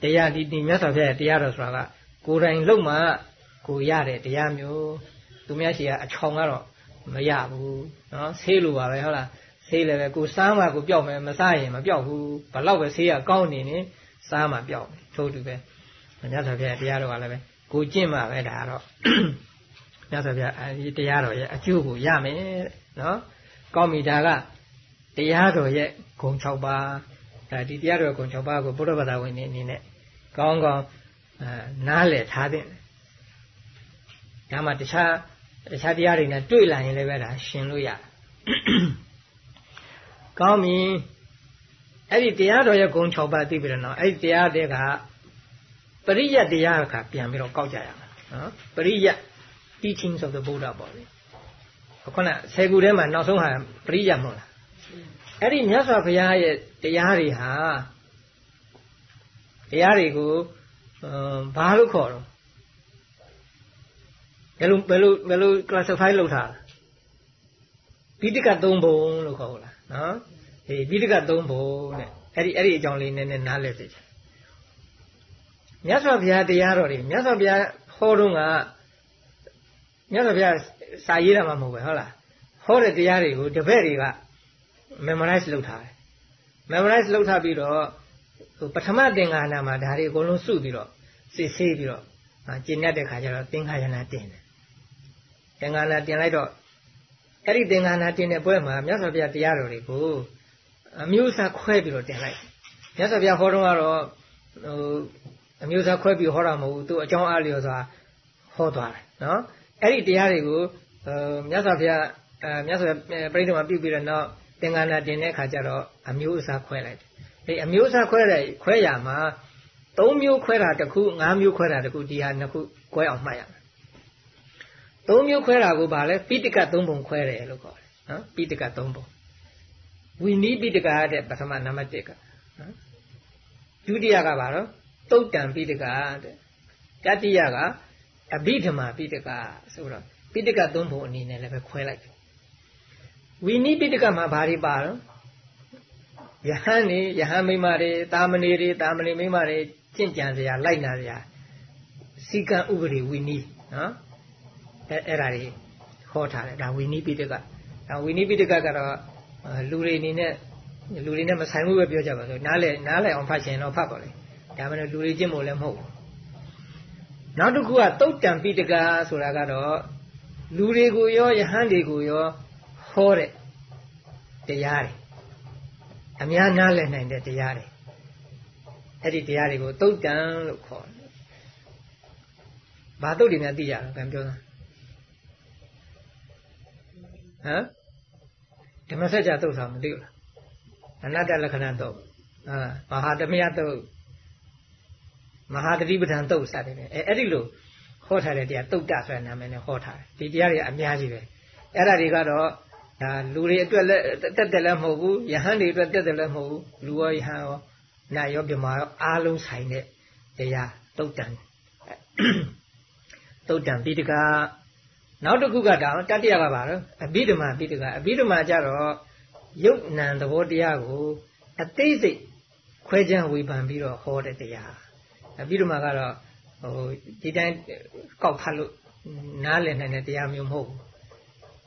တရားဒီဒီမြတ်စွာဘုရားရဲ့တရားတော်ဆိုတာကကိုယ်တိုင်လုံမှကိုရတဲ့တရားမျိုးသူများရှိကအချောင်ကတော့မရဘူးနော်ဆေးလိုပါပဲဟုတ်လားဆေးလည်းပဲကိုစားမှကိုပျောက်မယ်မစားရင်မပျောက်ဘူးဘလောက်ပဲဆေးကကောင်းနေနေစားမှပျောက်ထို့တူပဲမြတ်စွာဘုရားတရားတော်ကလည်းပဲကိုကျင့်မှပဲဒါတော့မြတ်စွာဘုရားဒီတရားတော်ရဲ့အကျိုးကိုရမယ်နော်ကောင်းပြီဒါက တရားတော်ရဲ့ဂုဏ်6ပါးဒါဒီတရားတော်ဂုဏ်6ပါးကိုဘုရားဘာသာဝင်နေအနေနဲ့ကောင်းကောင်းနားလည်ထားတဲ့ဒါမှတခြားတခြားတရားတွေနဲ့တွေ့လာရင်လည်းပဲဒါရှင်လို့ရကောင်းပြီအဲ့ဒီတရားတော်ရဲ့ဂုဏ်6ပါးသိပြီတော့အဲ့ဒီတရားတွေကပရိယတ်တရားကပြန်ပြီးတော့ကောက်ကြရမှာနော်ပရိယတ် teachings of the Buddha ပေါ့လေခုနဆယ်ခုထဲမှာနောက်ဆုံးဟာပရိယတ်မဟုတ်လား အဲ့ဒီမြတ်စွာဘုရားရဲ့တရားတွေဟာတရားတွေကိုဘာလို့ခေါ်တော့ဘယ်လိုဘယ်လိုဘယ်လို classify လုပ်ထားလဲပိဋကတ်၃ဘုံလို့ခေါ်လားနော်အေးပိဋကတ်၃ဘုံနဲ့အဲ့ဒီအဲ့ဒီအကြောင်းလေးနည်းနည်းနားလည်စေချင်မြတ်စွာဘုရားတရားတော်တွေမြတ်စွာဘုရားဟောတော့ကမြတ်စွာဘုရားစာရေးတာမှမဟုတ်ပဲဟုတ်လားဟောတဲ့တရားတွေကိုတပည့်တွေက memorize လုပ်ထားတယ် memorize လုပ်ထားပြီးတော့ဟိုပထမသင်္ဃာနာမှာဒါတွေအကုန်လုံးစုပြီးတော့စစ်ဆေးပြီးတော့ကျင့်တတ်တဲ့ခါကျတော့သင်္ဃာယနာတင်တယ်သင်္ဃာနာတင်လိုက်တော့အဲ့ဒီသင်္ဃာနာတင်တဲ့ပွဲမှာမြတ်စွာဘုရားတရားတော်တွေကိုအမျိုးအစားခွဲပြီးတော့တင်လိုက်မြတ်စွာဘုရားဟောတော့ကတော့ဟိုအမျိုးအစားခွဲပြီးဟောတာမဟုတ်ဘူးသူအကြောင်းအားလျော်စွာဟောသွားတယ်နော်အဲ့ဒီတရားတွေကိုမြတ်စွာဘုရားမြတ်စွာပြိဋ္ဌာန်ပြုပြီးတော့နောက် သင်္ကနာတင်တဲ့ခါကျတော့အမျိုးအစားခွဲလိုက်တယ်။ဒီအမျိုးအစားခွဲတဲ့ခွဲရမှာ၃မျိုးခွဲတာတစ်ခု၅မျိုးခွဲတာတစ်ခုဒီဟာနှစ်ခုခွဲအောင်မှတ်ရမယ်။၃မျိုးခွဲတာကိုဗာလဲပိဋက၃ပုံခွဲတယ်လို့ခေါ်တယ်နော်ပိဋက၃ပုံဝီနီးပိဋကတဲ့ပထမနံပါတ်1ကနော်ဒုတိယကဗာတော့တုတ်တံပိဋကတဲ့တတိယကအဘိဓမ္မာပိဋကဆိုတော့ပိဋက၃ပုံအနေနဲ့လည်းပဲခွဲလိုက်တယ် ဝီနိပိဋကမှာဘာတွေပါတော့ယဟန်နေယဟန်မိမတွေတာမဏေတွေတာမဏေမိမတွေကြင့်ကြံစရာလိုက်နာစရာစီကံဥပဒေဝီနိနော်အဲအဲ့ဒါတွေဟောထားတယ်ဒါဝီနိပိဋကဒါဝီနိပိဋကကတော့လူတွေအနေနဲ့လူတွေနဲ့မဆိုင်ဘူးပဲပြောကြပါဆိုနားလေနားလေအောင်ဖတ်ချင်တော့ဖတ်ပါလေဒါမှလည်းလူတွေကျင့်မို့လည်းမဟုတ်ဘူးနောက်တစ်ခုကတုတ်တံပိဋကဆိုတာကတော့လူတွေကိုရောယဟန်တွေကိုရော ဟောတဲ့တရားတွေအများနားလည်နိုင်တဲ့တရားတွေအဲ့ဒီတရားတွေကိုတုတ်တန်လို့ခေါ်တယ်။ဘာတုတ်တွေများသိရအောင်ပြန်ပြောစမ်း။ဟမ်ဓမ္မစကြာတုတ်ဆောင်မသိဘူးလား။အနတ္တလက္ခဏာတုတ်အာမဟာတမယတုတ်မဟာတတိပဋ္ဌာန်တုတ်စတယ်အဲအဲ့ဒီလိုဟောထားတဲ့တရားတုတ်တဆိုတဲ့နာမည်နဲ့ဟောထားတယ်ဒီတရားတွေအများကြီးပဲအဲ့ဒါတွေကတော့ ဒါလူတွေအတွက်လည်းတက်တယ်လည်းမဟုတ်ဘူးယဟန်တွေအတွက်တက်တယ်လည်းမဟုတ်ဘူးလူရောယဟန်ရောနာရောပြမရောအားလုံးဆိုင်တဲ့တရားတုတ်တန်တုတ်တန်ပိဋကနောက်တစ်ခုကတောင်တတိယကပါတော့အဘိဓမ္မာပိဋကအဘိဓမ္မာကြတော့ယုတ်နံသဘောတရားကိုအသေးစိတ်ခွဲခြားဝေဖန်ပြီးတော့ဟောတဲ့တရားအဘိဓမ္မာကတော့ဟိုဒီတိုင်းကောက်ဖတ်လို့နားလည်နိုင်တဲ့တရားမျိုးမဟုတ်ဘူး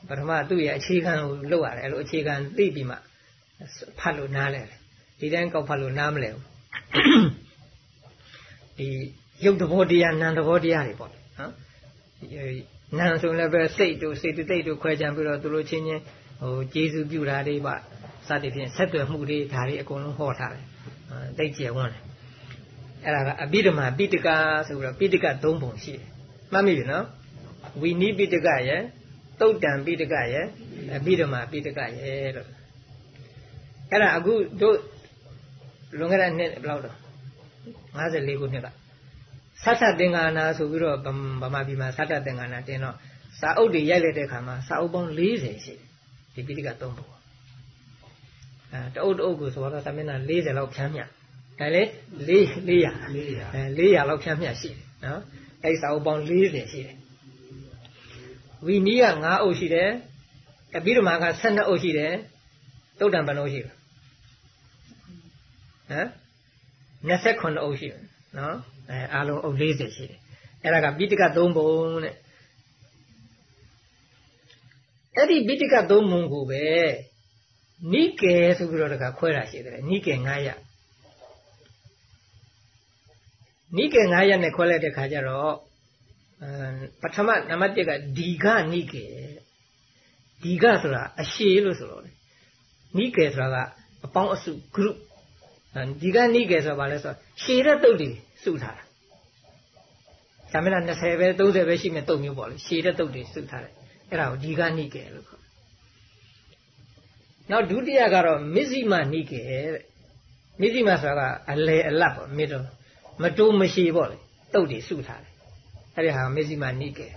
ပထမသူ့ရဲ့အခြေခံကိုလုပ်ရတယ်အဲ့လိုအခြေခံသိပြီးမှဖတ်လို့နားလဲဒီတိုင်းကောက်ဖတ်လို့နားမလဲဘူးဒီရုပ်သဘောတရားနာမ်သဘောတရားတွေပေါ့နော်နာမ်ဆိုလည်းပဲစိတ်တို့စေတသိက်တို့ခွဲခြားပြီးတော့သူတို့ချင်းချင်းဟိုကျေစုပြုတာတွေပါစသဖြင့်ဆက်သွယ်မှုတွေဒါတွေအကုန်လုံးဟောထားတယ်တိတ်ကျယ်ဝန်းတယ်အဲ့ဒါကအဘိဓမ္မာပိဋကဆိုပြီးတော့ပိဋက၃ပုံရှိတယ်မှတ်မိပြီနော်ဝီနိပိဋကရဲ့ တုတ်တံပိဋကရဲ့အဘိဓမ္မာပိဋကရဲ့လို့အဲ့ဒါအခုတို့လွန်ခဲ့တဲ့နှစ်ဘယ်လောက်တော့54ခုနှစ်ကသတ္တသင်္ကနာဆိုပြီးတော့ဗမာပြည်မှာသတ္တသင်္ကနာတင်တော့စာအုပ်တွေရိုက်လိုက်တဲ့ခါမှာစာအုပ်ပေါင်း40ရှိတယ်ဒီပိဋက3ပုံအဲတအုပ်တအုပ်ကိုဆိုတော့သမဏ40လောက်ဖြန်းမြဒါလေ4 400 400အဲ400လောက်ဖြန်းမြရှိတယ်နော်အဲ့စာအုပ်ပေါင်း40ရှိတယ် ဝီနီးက9အုပ်ရှိတယ်အပြီးတော့မှက12အုပ်ရှိတယ်တုတ်တံဘယ်နှုပ်ရှိလဲဟမ်29အုပ်ရှိတယ်နော်အဲအားလုံးအုပ်40ရှိတယ်အဲ့ဒါကပိဋက3ပုံတဲ့အဲ့ဒီပိဋက3ပုံကိုပဲနိကေဆိုပြီးတော့တခါခွဲတာရှိတယ်နိကေ900နိကေ900နဲ့ခွဲလိုက်တဲ့ခါကျတော့ ပထမနံပါတ်1ကဒီကနိကေဒီကဆိုတာအရှိလို့ဆိုတော့လေနိကေဆိုတာကအပေါင်းအစု group ဒီကနိကေဆိုတာဘာလဲဆိုတော့ရှည်တဲ့တုတ်တွေစုထားတာဇာမဏ20ပဲ30ပဲရှိမယ်တုတ်မျိုးပေါ့လေရှည်တဲ့တုတ်တွေစုထားတယ်အဲ့ဒါကိုဒီကနိကေလို့ခေါ်နောက်ဒုတိယကတော့မစ္စည်းမနိကေတဲ့မစ္စည်းမဆိုတာကအလေအလတ်ပေါ့ middle မတိုးမရှိပေါ့လေတုတ်တွေစုထားတယ် အဲ့ဒီဟာမစ္စည်းမနိကေ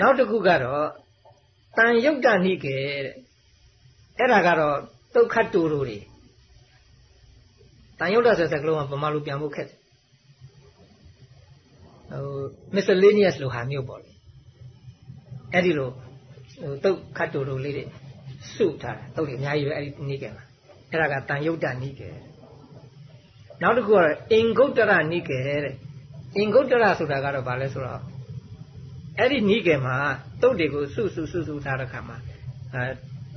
နောက်တစ်ခုကတော့တန်ယုတ်တနိကေတဲ့အဲ့ဒါကတော့ဒုက္ခတူတို့တွေတန်ယုတ်တဆိုတဲ့စကားလုံးကဗမာလိုပြန်ဖို့ခက်တယ်ဟို miscellaneous လို့ဟာမျိုးပေါ့လေအဲ့ဒီလိုဟိုတုတ်ခတ်တူတို့လေးတွေစုထားတာတုတ်တွေအများကြီးပဲအဲ့ဒီနိကေမှာအဲ့ဒါကတန်ယုတ်တနိကေ နောက်တစ်ခုကတော့အင်္ဂုတ္တရနိကေတဲ့အင်္ဂုတ္တရဆိုတာကတော့ဘာလဲဆိုတော့အဲ့ဒီနိကေမှာတုတ်တွေကိုစုစုစုစုထားတဲ့ခါမှာအဲ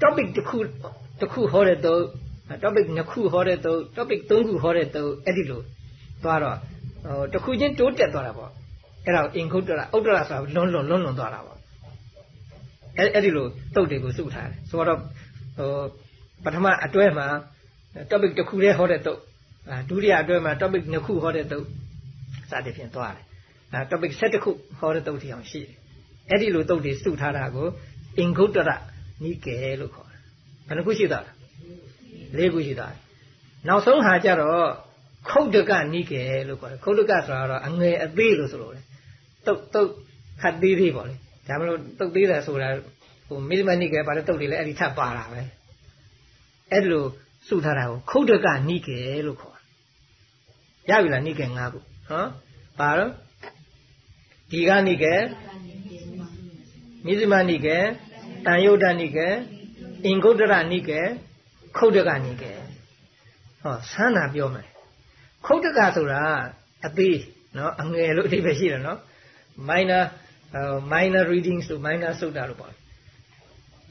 topic တစ်ခုတစ်ခုဟောတဲ့တုတ် topic နှစ်ခုဟောတဲ့တုတ် topic သုံးခုဟောတဲ့တုတ်အဲ့ဒီလိုသွားတော့ဟိုတစ်ခုချင်းတိုးတက်သွားတာပေါ့အဲ့ဒါကိုအင်္ဂုတ္တရဥတ္တရဆိုတာလွန်းလွန်းလွန်းလွန်းသွားတာပေါ့အဲ့အဲ့ဒီလိုတုတ်တွေကိုစုထားတယ်ဆိုတော့ဟိုပထမအတွဲမှာ topic တစ်ခုတည်းဟောတဲ့တုတ် ဒုတိယအတွဲမှာ topic နှစ်ခုဟောတဲ့တုတ်စသဖြင့်သွားတယ်အဲ topic 7ခုဟောတဲ့တုတ်ထီအောင်ရှိတယ်အဲ့ဒီလိုတုတ်တွေစုထားတာကိုအင်္ဂုတ္တရနိကေလို့ခေါ်တယ်ဘယ်နှခုရှိသားလဲ၄ခုရှိသားနောက်ဆုံးဟာကြတော့ခုတ်တကနိကေလို့ခေါ်တယ်ခုတ်တကဆိုတာတော့အငယ်အသေးလို့ဆိုလို့လေတုတ်တုတ်ခတ်သေးသေးပေါ့လေဒါမလို့တုတ်သေးတယ်ဆိုတာဟိုမိသမနိကေပါတဲ့တုတ်တွေလည်းအဲ့ဒီထပ်ပါတာပဲအဲ့ဒီလိုစုထားတာကိုခုတ်တကနိကေလို့ခေါ် ရပြီလားနိကေ၅ခုဟောပါတော့ဒီကနိကေမိသမနိကေတန်ယုတ်တနိကေအင်္ဂုတ္တရနိကေခုတ်တကနိကေဟောဆန်းတာပြောမယ်ခုတ်တကဆိုတာအသေးနော်အငယ်လို့အဓိပ္ပာယ်ရှိတယ်နော် minor uh, minor readings လို့ minor စုတ်တာလို့ပေါ့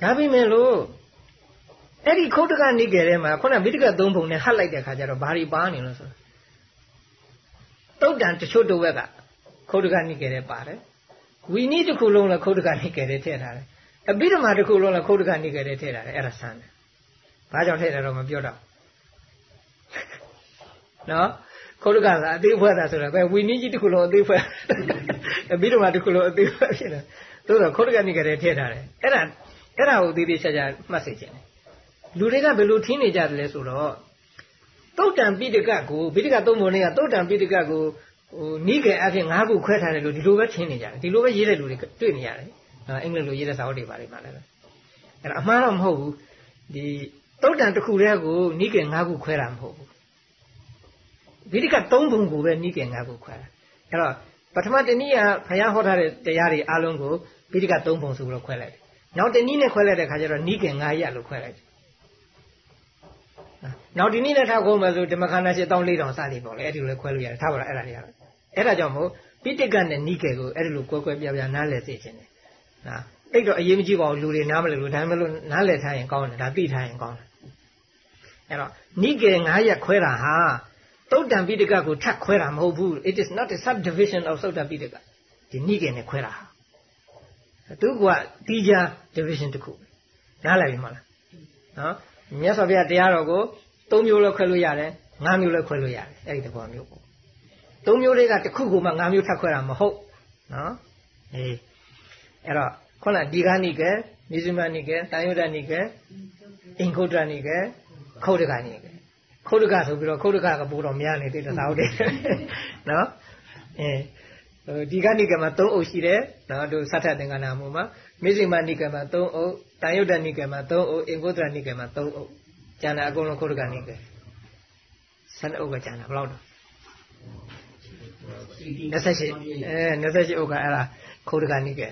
ဒါပေမဲ့လို့အဲ့ဒီခုတ်တကနိကေထဲမှာခုနဗိတကသုံးပုံနဲ့ဟတ်လိုက်တဲ့ခါကျတော့ဘာတွေပါနေလို့ဆိုတု တ်တန်တချို့တဝက်ကခုတ်တကနိကေထဲပါတယ်ဝီနီးတစ်ခုလုံးလည်းခုတ်တကနိကေထဲထည့်ထားတယ်အပိဓမ္မာတစ်ခုလုံးလည်းခုတ်တကနိကေထဲထည့်ထားတယ်အဲ့ဒါဆန်းတယ်ဘာကြောင့်ထည့်တယ်တော့မပြောတော့နော်ခုတ်တကကအသေးဖွဲတာဆိုတာပဲဝီနီးကြီးတစ်ခုလုံးအသေးဖွဲအပိဓမ္မာတစ်ခုလုံးအသေးဖွဲဖြစ်တယ်သို့တော့ခုတ်တကနိကေထဲထည့်ထားတယ်အဲ့ဒါအဲ့ဒါကိုသေးသေးချာချာမှတ်စေချင်တယ်လူတွေကဘယ်လိုထင်းနေကြတယ်လဲဆိုတော့ တုတ်တံပိဋကကိုပိဋကသုံးပုံတွေကတုတ်တံပိဋကကိုဟိုနိကေအဖြစ်၅ခုခွဲထားတယ်လို့ဒီလိုပဲထင်နေကြတယ်ဒီလိုပဲရေးတဲ့လူတွေတွေ့နေရတယ်အင်္ဂလိပ်လိုရေးတဲ့စာအုပ်တွေပါတယ်မှာလည်းအဲ့ဒါအမှားတော့မဟုတ်ဘူးဒီတုတ်တံတစ်ခုတည်းကိုနိကေ၅ခုခွဲတာမဟုတ်ဘူးပိဋကသုံးပုံကိုပဲနိကေ၅ခုခွဲတာအဲ့တော့ပထမတနည်းကဘုရားဟောထားတဲ့တရားတွေအလုံးကိုပိဋကသုံးပုံဆိုပြီးတော့ခွဲလိုက်တယ်နောက်တနည်းနဲ့ခွဲလိုက်တဲ့ခါကျတော့နိကေ၅ရက်လို့ခွဲလိုက်တယ် နောက်ဒီနေ့နဲ့ထားကုန်မယ်ဆိုဓမ္မခန္ဓာရှိတောင်း၄တောင်စသည်ပေါ့လေအဲ့ဒီလိုလဲခွဲလို့ရတယ်ထားပါလားအဲ့ဒါတွေရတယ်အဲ့ဒါကြောင့်မို့ပိဋကနဲ့နိကေကိုအဲ့ဒီလိုကွဲကွဲပြားပြားနားလည်စေခြင်းတယ်နော်တိတ်တော့အရေးမကြီးပါဘူးလူတွေနားမလည်လို့ဒါမှမဟုတ်နားလည်ထားရင်ကောင်းတယ်ဒါသိထားရင်ကောင်းတယ်အဲ့တော့နိကေ9ရက်ခွဲတာဟာသုတ်တံပိဋကကိုထပ်ခွဲတာမဟုတ်ဘူး it is not a subdivision of သုတ်တံပိဋကဒီနိကေနဲ့ခွဲတာဟာသူကတီးခြား division တစ်ခုနားလည်ပြီမလားနော် မြတ်စွာဘုရားတရားတော်ကို၃မျိုးလည်းခွဲလို့ရတယ်၅မျိုးလည်းခွဲလို့ရတယ်အဲ့ဒီတဘောမျိုးပေါ့၃မျိုးတွေကတစ်ခုခုမှ၅မျိုးထပ်ခွဲတာမဟုတ်နော်အေးအဲ့တော့ခုနဒီဂာနိကေမြေဇမနိကေတန်ယုဒနိကေအင်္ဂုတ္တနိကေခုတ်တကနိကေခုတ်တကဆိုပြီးတော့ခုတ်တကကပို့တော့များနေတယ်သာဟုတ်တယ်နော်အဲဒီကနိကေမှာ၃အုပ်ရှိတယ်နော်တို့သတ္ထသင်္ကနာမှုမှာ မေဇိမနိကေမှာ၃အုပ်တန်ယုဒနိကေမှာ၃အုပ်အင်္ဂုတ္တနိကေမှာ၃အုပ်ကျန်တာအကုန်လုံးခုတ်တကနိကေ12အုပ်ကကျန်တာဘယ်လောက်တော့28အဲ28အုပ်ကအဲ့ဒါခုတ်တကနိကေ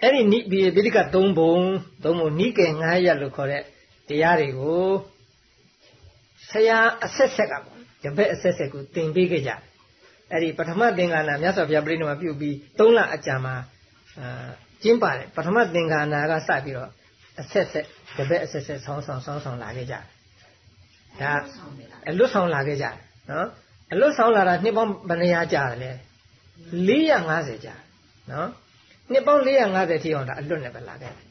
အဲ့ဒီနိဗိဒိက3ဘုံ3ဘုံနိကေ9ရက်လို့ခေါ်တဲ့တရားတွေကိုဆရာအဆက်ဆက်ကပေါ့တပည့်အဆက်ဆက်ကိုသင်ပေးခဲ့ကြတယ်အဲ့ဒီပထမသင်္ကနာမြတ်စွာဘုရားပြိဋိမပြုပြီး3လအကြာမှာအာ ကျင်းပါတယ်ပထမသင်္ကနာကစပြီးတော့အဆက်ဆက်တပည့်အဆက်ဆက်ဆောင်းဆောင်းဆောင်းဆောင်းလာခဲ့ကြတယ်ဒါအလွတ်ဆောင်လာခဲ့ကြတယ်နော်အလွတ်ဆောင်လာတာနှစ်ပေါင်းဘယ်နှရာကြာတယ်လဲ450ကြာနော်နှစ်ပေါင်း450ထိအောင်ဒါအလွတ်နဲ့ပဲလာခဲ့တယ်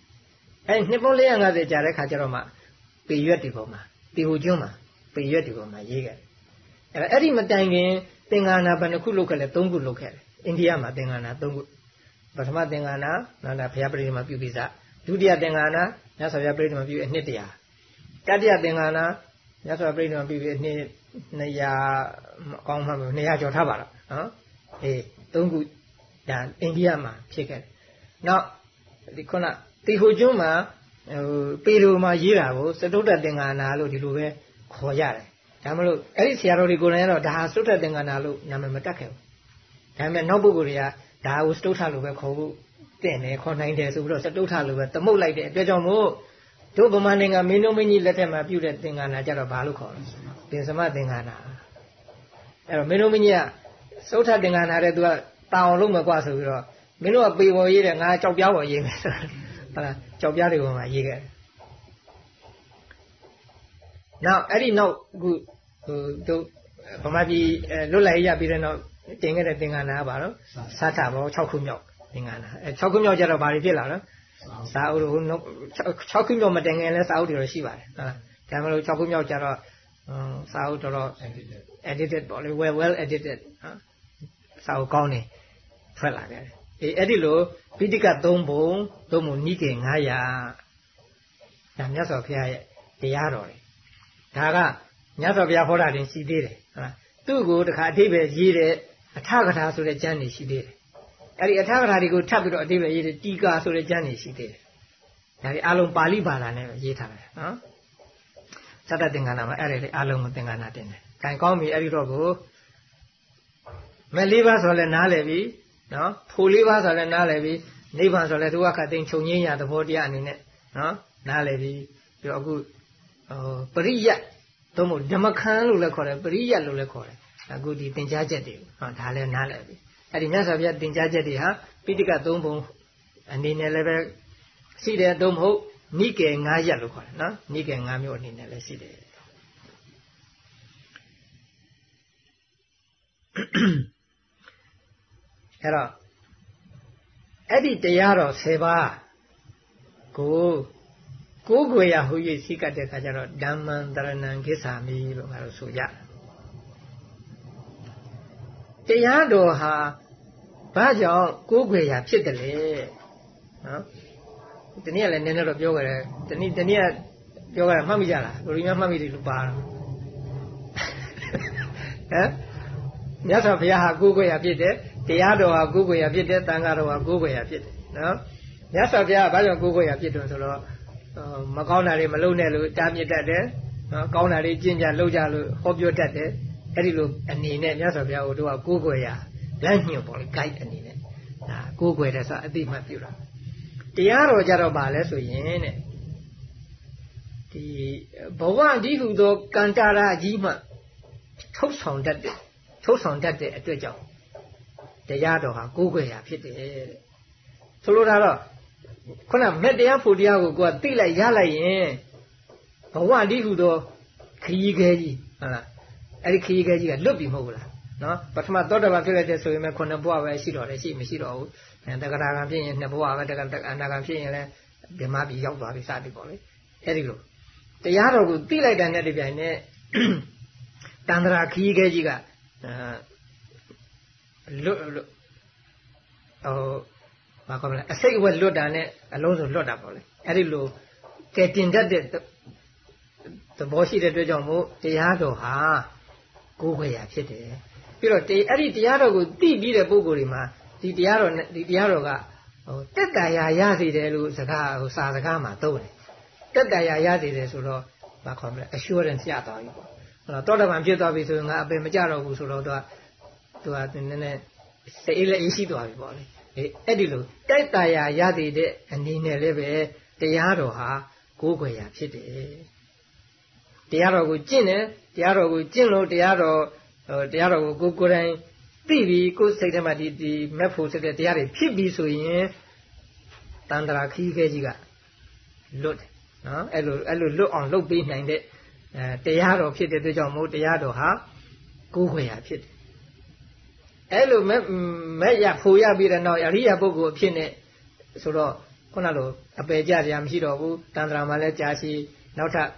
အဲနှစ်ပေါင်း450ကြာတဲ့ခါကျတော့မှပေရွက်ဒီပေါ်မှာပေဟိုကျွန်းမှာပေရွက်ဒီပေါ်မှာရေးခဲ့တယ်အဲ့ဒါအဲ့ဒီမတိုင်ခင်သင်္ကနာဘယ်နှခုလုပ်ခဲ့လဲ3ခုလုပ်ခဲ့တယ်အိန္ဒိယမှာသင်္ကနာ3ခု ပထမသင်္ကနာနော်ဒါဘုရားပရိသမပြုပြီးစားဒုတိယသင်္ကနာမြတ်စွာဘုရားပရိသမပြုအနှစ်တရာတတိယသင်္ကနာမြတ်စွာဘုရားပရိသမပြုပြီးအနှစ်200အကောင်းမှမ200ကျော်ထားပါတော့နော်အေး3ခုဒါအိန္ဒိယမှာဖြစ်ခဲ့တယ်နောက်ဒီခုနတီဟိုကျွန်းမှာဟိုပေလိုမှာရေးတာကိုစတုတ္တသင်္ကနာလို့ဒီလိုပဲခေါ်ရတယ်ဒါမလို့အဲ့ဒီဆရာတော်တွေကိုယ်တိုင်ကတော့ဒါစတုတ္တသင်္ကနာလို့နာမည်မတက်ခဲ့ဘူးဒါပေမဲ့နောက်ပုဂ္ဂိုလ်တွေက ဒါကိုစတုထလို့ပဲခေါ်ဖို့တဲ့တယ်ခေါ်နိုင်တယ်ဆိုပြီးတော့စတုထလို့ပဲသမုတ်လိုက်တဲ့အတွက်ကြောင့်မို့တို့ဗမာနိုင်ငံမင်းတို့မင်းကြီးလက်ထက်မှာပြုတဲ့သင်္ကနာကြတော့ဘာလို့ခေါ်လဲပင်စမသင်္ကနာအဲ့တော့မင်းတို့မင်းကြီးကသုထသင်္ကနာတဲ့သူကတောင်လုံးမကွာဆိုပြီးတော့မင်းတို့ကပေပေါ်ရေးတယ်ငါကြောက်ပြားပေါ်ရေးမယ်ဆိုတာဟုတ်လားကြောက်ပြားတွေပေါ်မှာရေးခဲ့နောက်အဲ့ဒီနောက်အခုဟိုတို့ဗမာပြည်လွတ်လပ်ရေးရပြီးတဲ့နောက် တင်ခဲ့တဲ့သင်္ကန်းနာကဘာလို့သတ္တဘော6ခုမြောက်သင်္ကန်းနာအဲ6ခုမြောက်ကျတော့ဘာတွေဖြစ်လာလဲစာအုပ်တို့6ခုမြောက်မတင်ခင်လဲစာအုပ်တွေတော့ရှိပါတယ်ဟုတ်လားဒါမှမဟုတ်6ခုမြောက်ကျတော့စာအုပ်တော်တော် edited ပေါ့လေ well well edited ဟာစာအုပ်ကောင်းနေထွက်လာတယ်အေးအဲ့ဒီလိုပိဋက3ဘုံသို့မဟုတ်နိကေ900ဒါမြတ်စွာဘုရားရဲ့တရားတော်တွေဒါကမြတ်စွာဘုရားဟောတာတင်ရှိသေးတယ်ဟုတ်လားသူ့ကိုတခါအတိပ္ပယ်ရေးတဲ့ အထကထာဆိုတဲ့ကျမ်းတွေရှိသေးတယ်အဲ့ဒီအထကထာတွေကိုထပ်ပြီးတော့အတိပ္ပယ်ရေးတဲ့တီကာဆိုတဲ့ကျမ်းတွေရှိသေးတယ်ဒါတွေအလုံးပါဠိဘာသာနဲ့ရေးထားတယ်နော်သတ္တသင်္ကနာမှာအဲ့ဒီအလုံးကိုသင်္ကနာတင်တယ်။ကံကောင်းပြီအဲ့ဒီတော့ကိုမဲ့လေးပါးဆိုလဲနားလည်ပြီနော်ဖိုလေးပါးဆိုလဲနားလည်ပြီနိဗ္ဗာန်ဆိုလဲသူကခတ်သိမ်းချုပ်ငင်းရသဘောတရားအနေနဲ့နော်နားလည်ပြီပြီးတော့အခုပရိယတ် သို့မဟုတ်ဓမ္မခန်းလို့လည်းခေါ်တယ်ပရိယတ်လို့လည်းခေါ်တယ်အခုဒီသင်ကြားချက်တွေဟောဒါလည်းနားလည်ပြီအဲ့ဒီမြတ်စွာဘုရားသင်ကြားချက်တွေဟာပိဋကသုံးပုံအနေနဲ့လည်းပဲရှိတယ်သို့မဟုတ်နိကေ9ရက်လို့ခေါ်တယ်နော်နိကေ9မျိုးအနေနဲ့လည်းရှိတယ်အဲ့တော့အဲ့ဒီတရားတော်10ပါးကို ကိုးကွယ်ရဟူ၍စိကတ်တဲ့ခါကျတော့ဓမ္မံတရဏံကိစ္ဆာမိလို့ငါတို့ဆိုကြတရားတော်ဟာဘာကြောင့်ကိုးကွယ်ရာဖြစ်တယ်လေနော်ဒီနေ့ကလည်းနည်းနည်းတော့ပြောကြတယ်ဒီနေ့ဒီနေ့ကပြောကြတယ်မှတ်မိကြလားလူတွေများမှတ်မိတယ်လို့ပါတော့ဟမ်မြတ်စွာဘုရားဟာကိုးကွယ်ရာဖြစ်တယ်တရားတော်ဟာကိုးကွယ်ရာဖြစ်တယ်တန်ခါတော်ဟာကိုးကွယ်ရာဖြစ်တယ်နော်မြတ်စွာဘုရားကဘာကြောင့်ကိုးကွယ်ရာဖြစ်တယ်ဆိုတော့ မကောင်းတာတွေမလုပ်နဲ့လို့တားမြစ်တတ်တယ်နော်ကောင်းတာတွေကျင့်ကြလုပ်ကြလို့ဟောပြောတတ်တယ်အဲ့ဒီလိုအနေနဲ့မြတ်စွာဘုရားကိုတို့ကကိုးကွယ်ရာလမ်းညွှန်ပေါ့လေ guide အနေနဲ့ဒါကိုးကွယ်တဲ့ဆိုအတိမတ်ပြုတာတရားတော်ကြတော့ပါလဲဆိုရင်တဲ့ဒီဘဝဒီဟုသောကံတာရာကြီးမှထုတ်ဆောင်တတ်တယ်ထုတ်ဆောင်တတ်တဲ့အတွက်ကြောင့်တရားတော်ဟာကိုးကွယ်ရာဖြစ်တယ်တဲ့ဆိုလိုတာတော့ ခုနမက်တရားဖို့တရားကိုကိုကသိလိုက်ရလိုက်ရင်ဘဝဒီဟုသောခရီးခဲကြီးဟုတ်လားအဲ့ဒီခရီးခဲကြီးကလွတ်ပြီမဟုတ်ဘူးလားနော်ပထမသောတပန်ဖြစ်လိုက်တဲ့ဆိုရင်ခုနှစ်ဘဝပဲရှိတော့တယ်ရှိမရှိတော့ဘူးတက္ကရာကံဖြစ်ရင်နှစ်ဘဝပဲတက္ကအနာကံဖြစ်ရင်လည်းဓမ္မပြီရောက်သွားပြီစသည်ပေါ့လေအဲ့ဒီလိုတရားတော်ကိုသိလိုက်တဲ့နဲ့တပြိုင်နက်တန္တရာခရီးခဲကြီးကလွတ်ဟို ဘာခေါ်မလဲအစိတ်အဝက်လွတ်တာနဲ့အလုံးစုံလွတ်တာပေါ့လေအဲ့ဒီလိုကဲတင်တတ်တဲ့သဘောရှိတဲ့အတွက်ကြောင့်မို့တရားတော်ဟာကိုးခွေရဖြစ်တယ်ပြီးတော့အဲ့ဒီတရားတော်ကိုသိပြီးတဲ့ပုဂ္ဂိုလ်တွေမှာဒီတရားတော်ဒီတရားတော်ကဟိုတက်တရာရစေတယ်လို့စကားဟိုစာစကားမှာသုံးတယ်တက်တရာရစေတယ်ဆိုတော့ဘာခေါ်မလဲ assurance ရသွားပြီပေါ့ဟိုတော့တောတပံဖြစ်သွားပြီဆိုရင်ငါအပင်မကြတော့ဘူးဆိုတော့သူကသူကနည်းနည်းစိတ်အေးလည်းအေးရှိသွားပြီပေါ့လေ အေးအဲ့ဒီလိုတိုက်တာယာရသေးတဲ့အနေနဲ့လည်းပဲတရားတော်ဟာကိုးကွယ်ရာဖြစ်တယ်တရားတော်ကိုကျင့်တယ်တရားတော်ကိုကျင့်လို့တရားတော်တရားတော်ကိုကိုကိုယ်တိုင်သိပြီးကိုယ်စိတ်ထဲမှာဒီဒီမက်ဖို့ဆိုတဲ့တရားတွေဖြစ်ပြီးဆိုရင်တန်တရာခီးခဲကြီးကလွတ်တယ်နော်အဲ့လိုအဲ့လိုလွတ်အောင်လုပ်ပေးနိုင်တဲ့အဲတရားတော်ဖြစ်တဲ့အတွက်ကြောင့်မို့တရားတော်ဟာကိုးခွေရဖြစ်တယ် အဲ့လိုမဲ့မဲ့ရဖိုရပြီးတဲ့နောက်အရိယာပုဂ္ဂိုလ်အဖြစ်နဲ့ဆိုတော့ခုနလိုအပယ်ကြစရာမရှိတော့ဘူးတန်ត្រာမှာလည်းကြာရှိနောက်ထပ်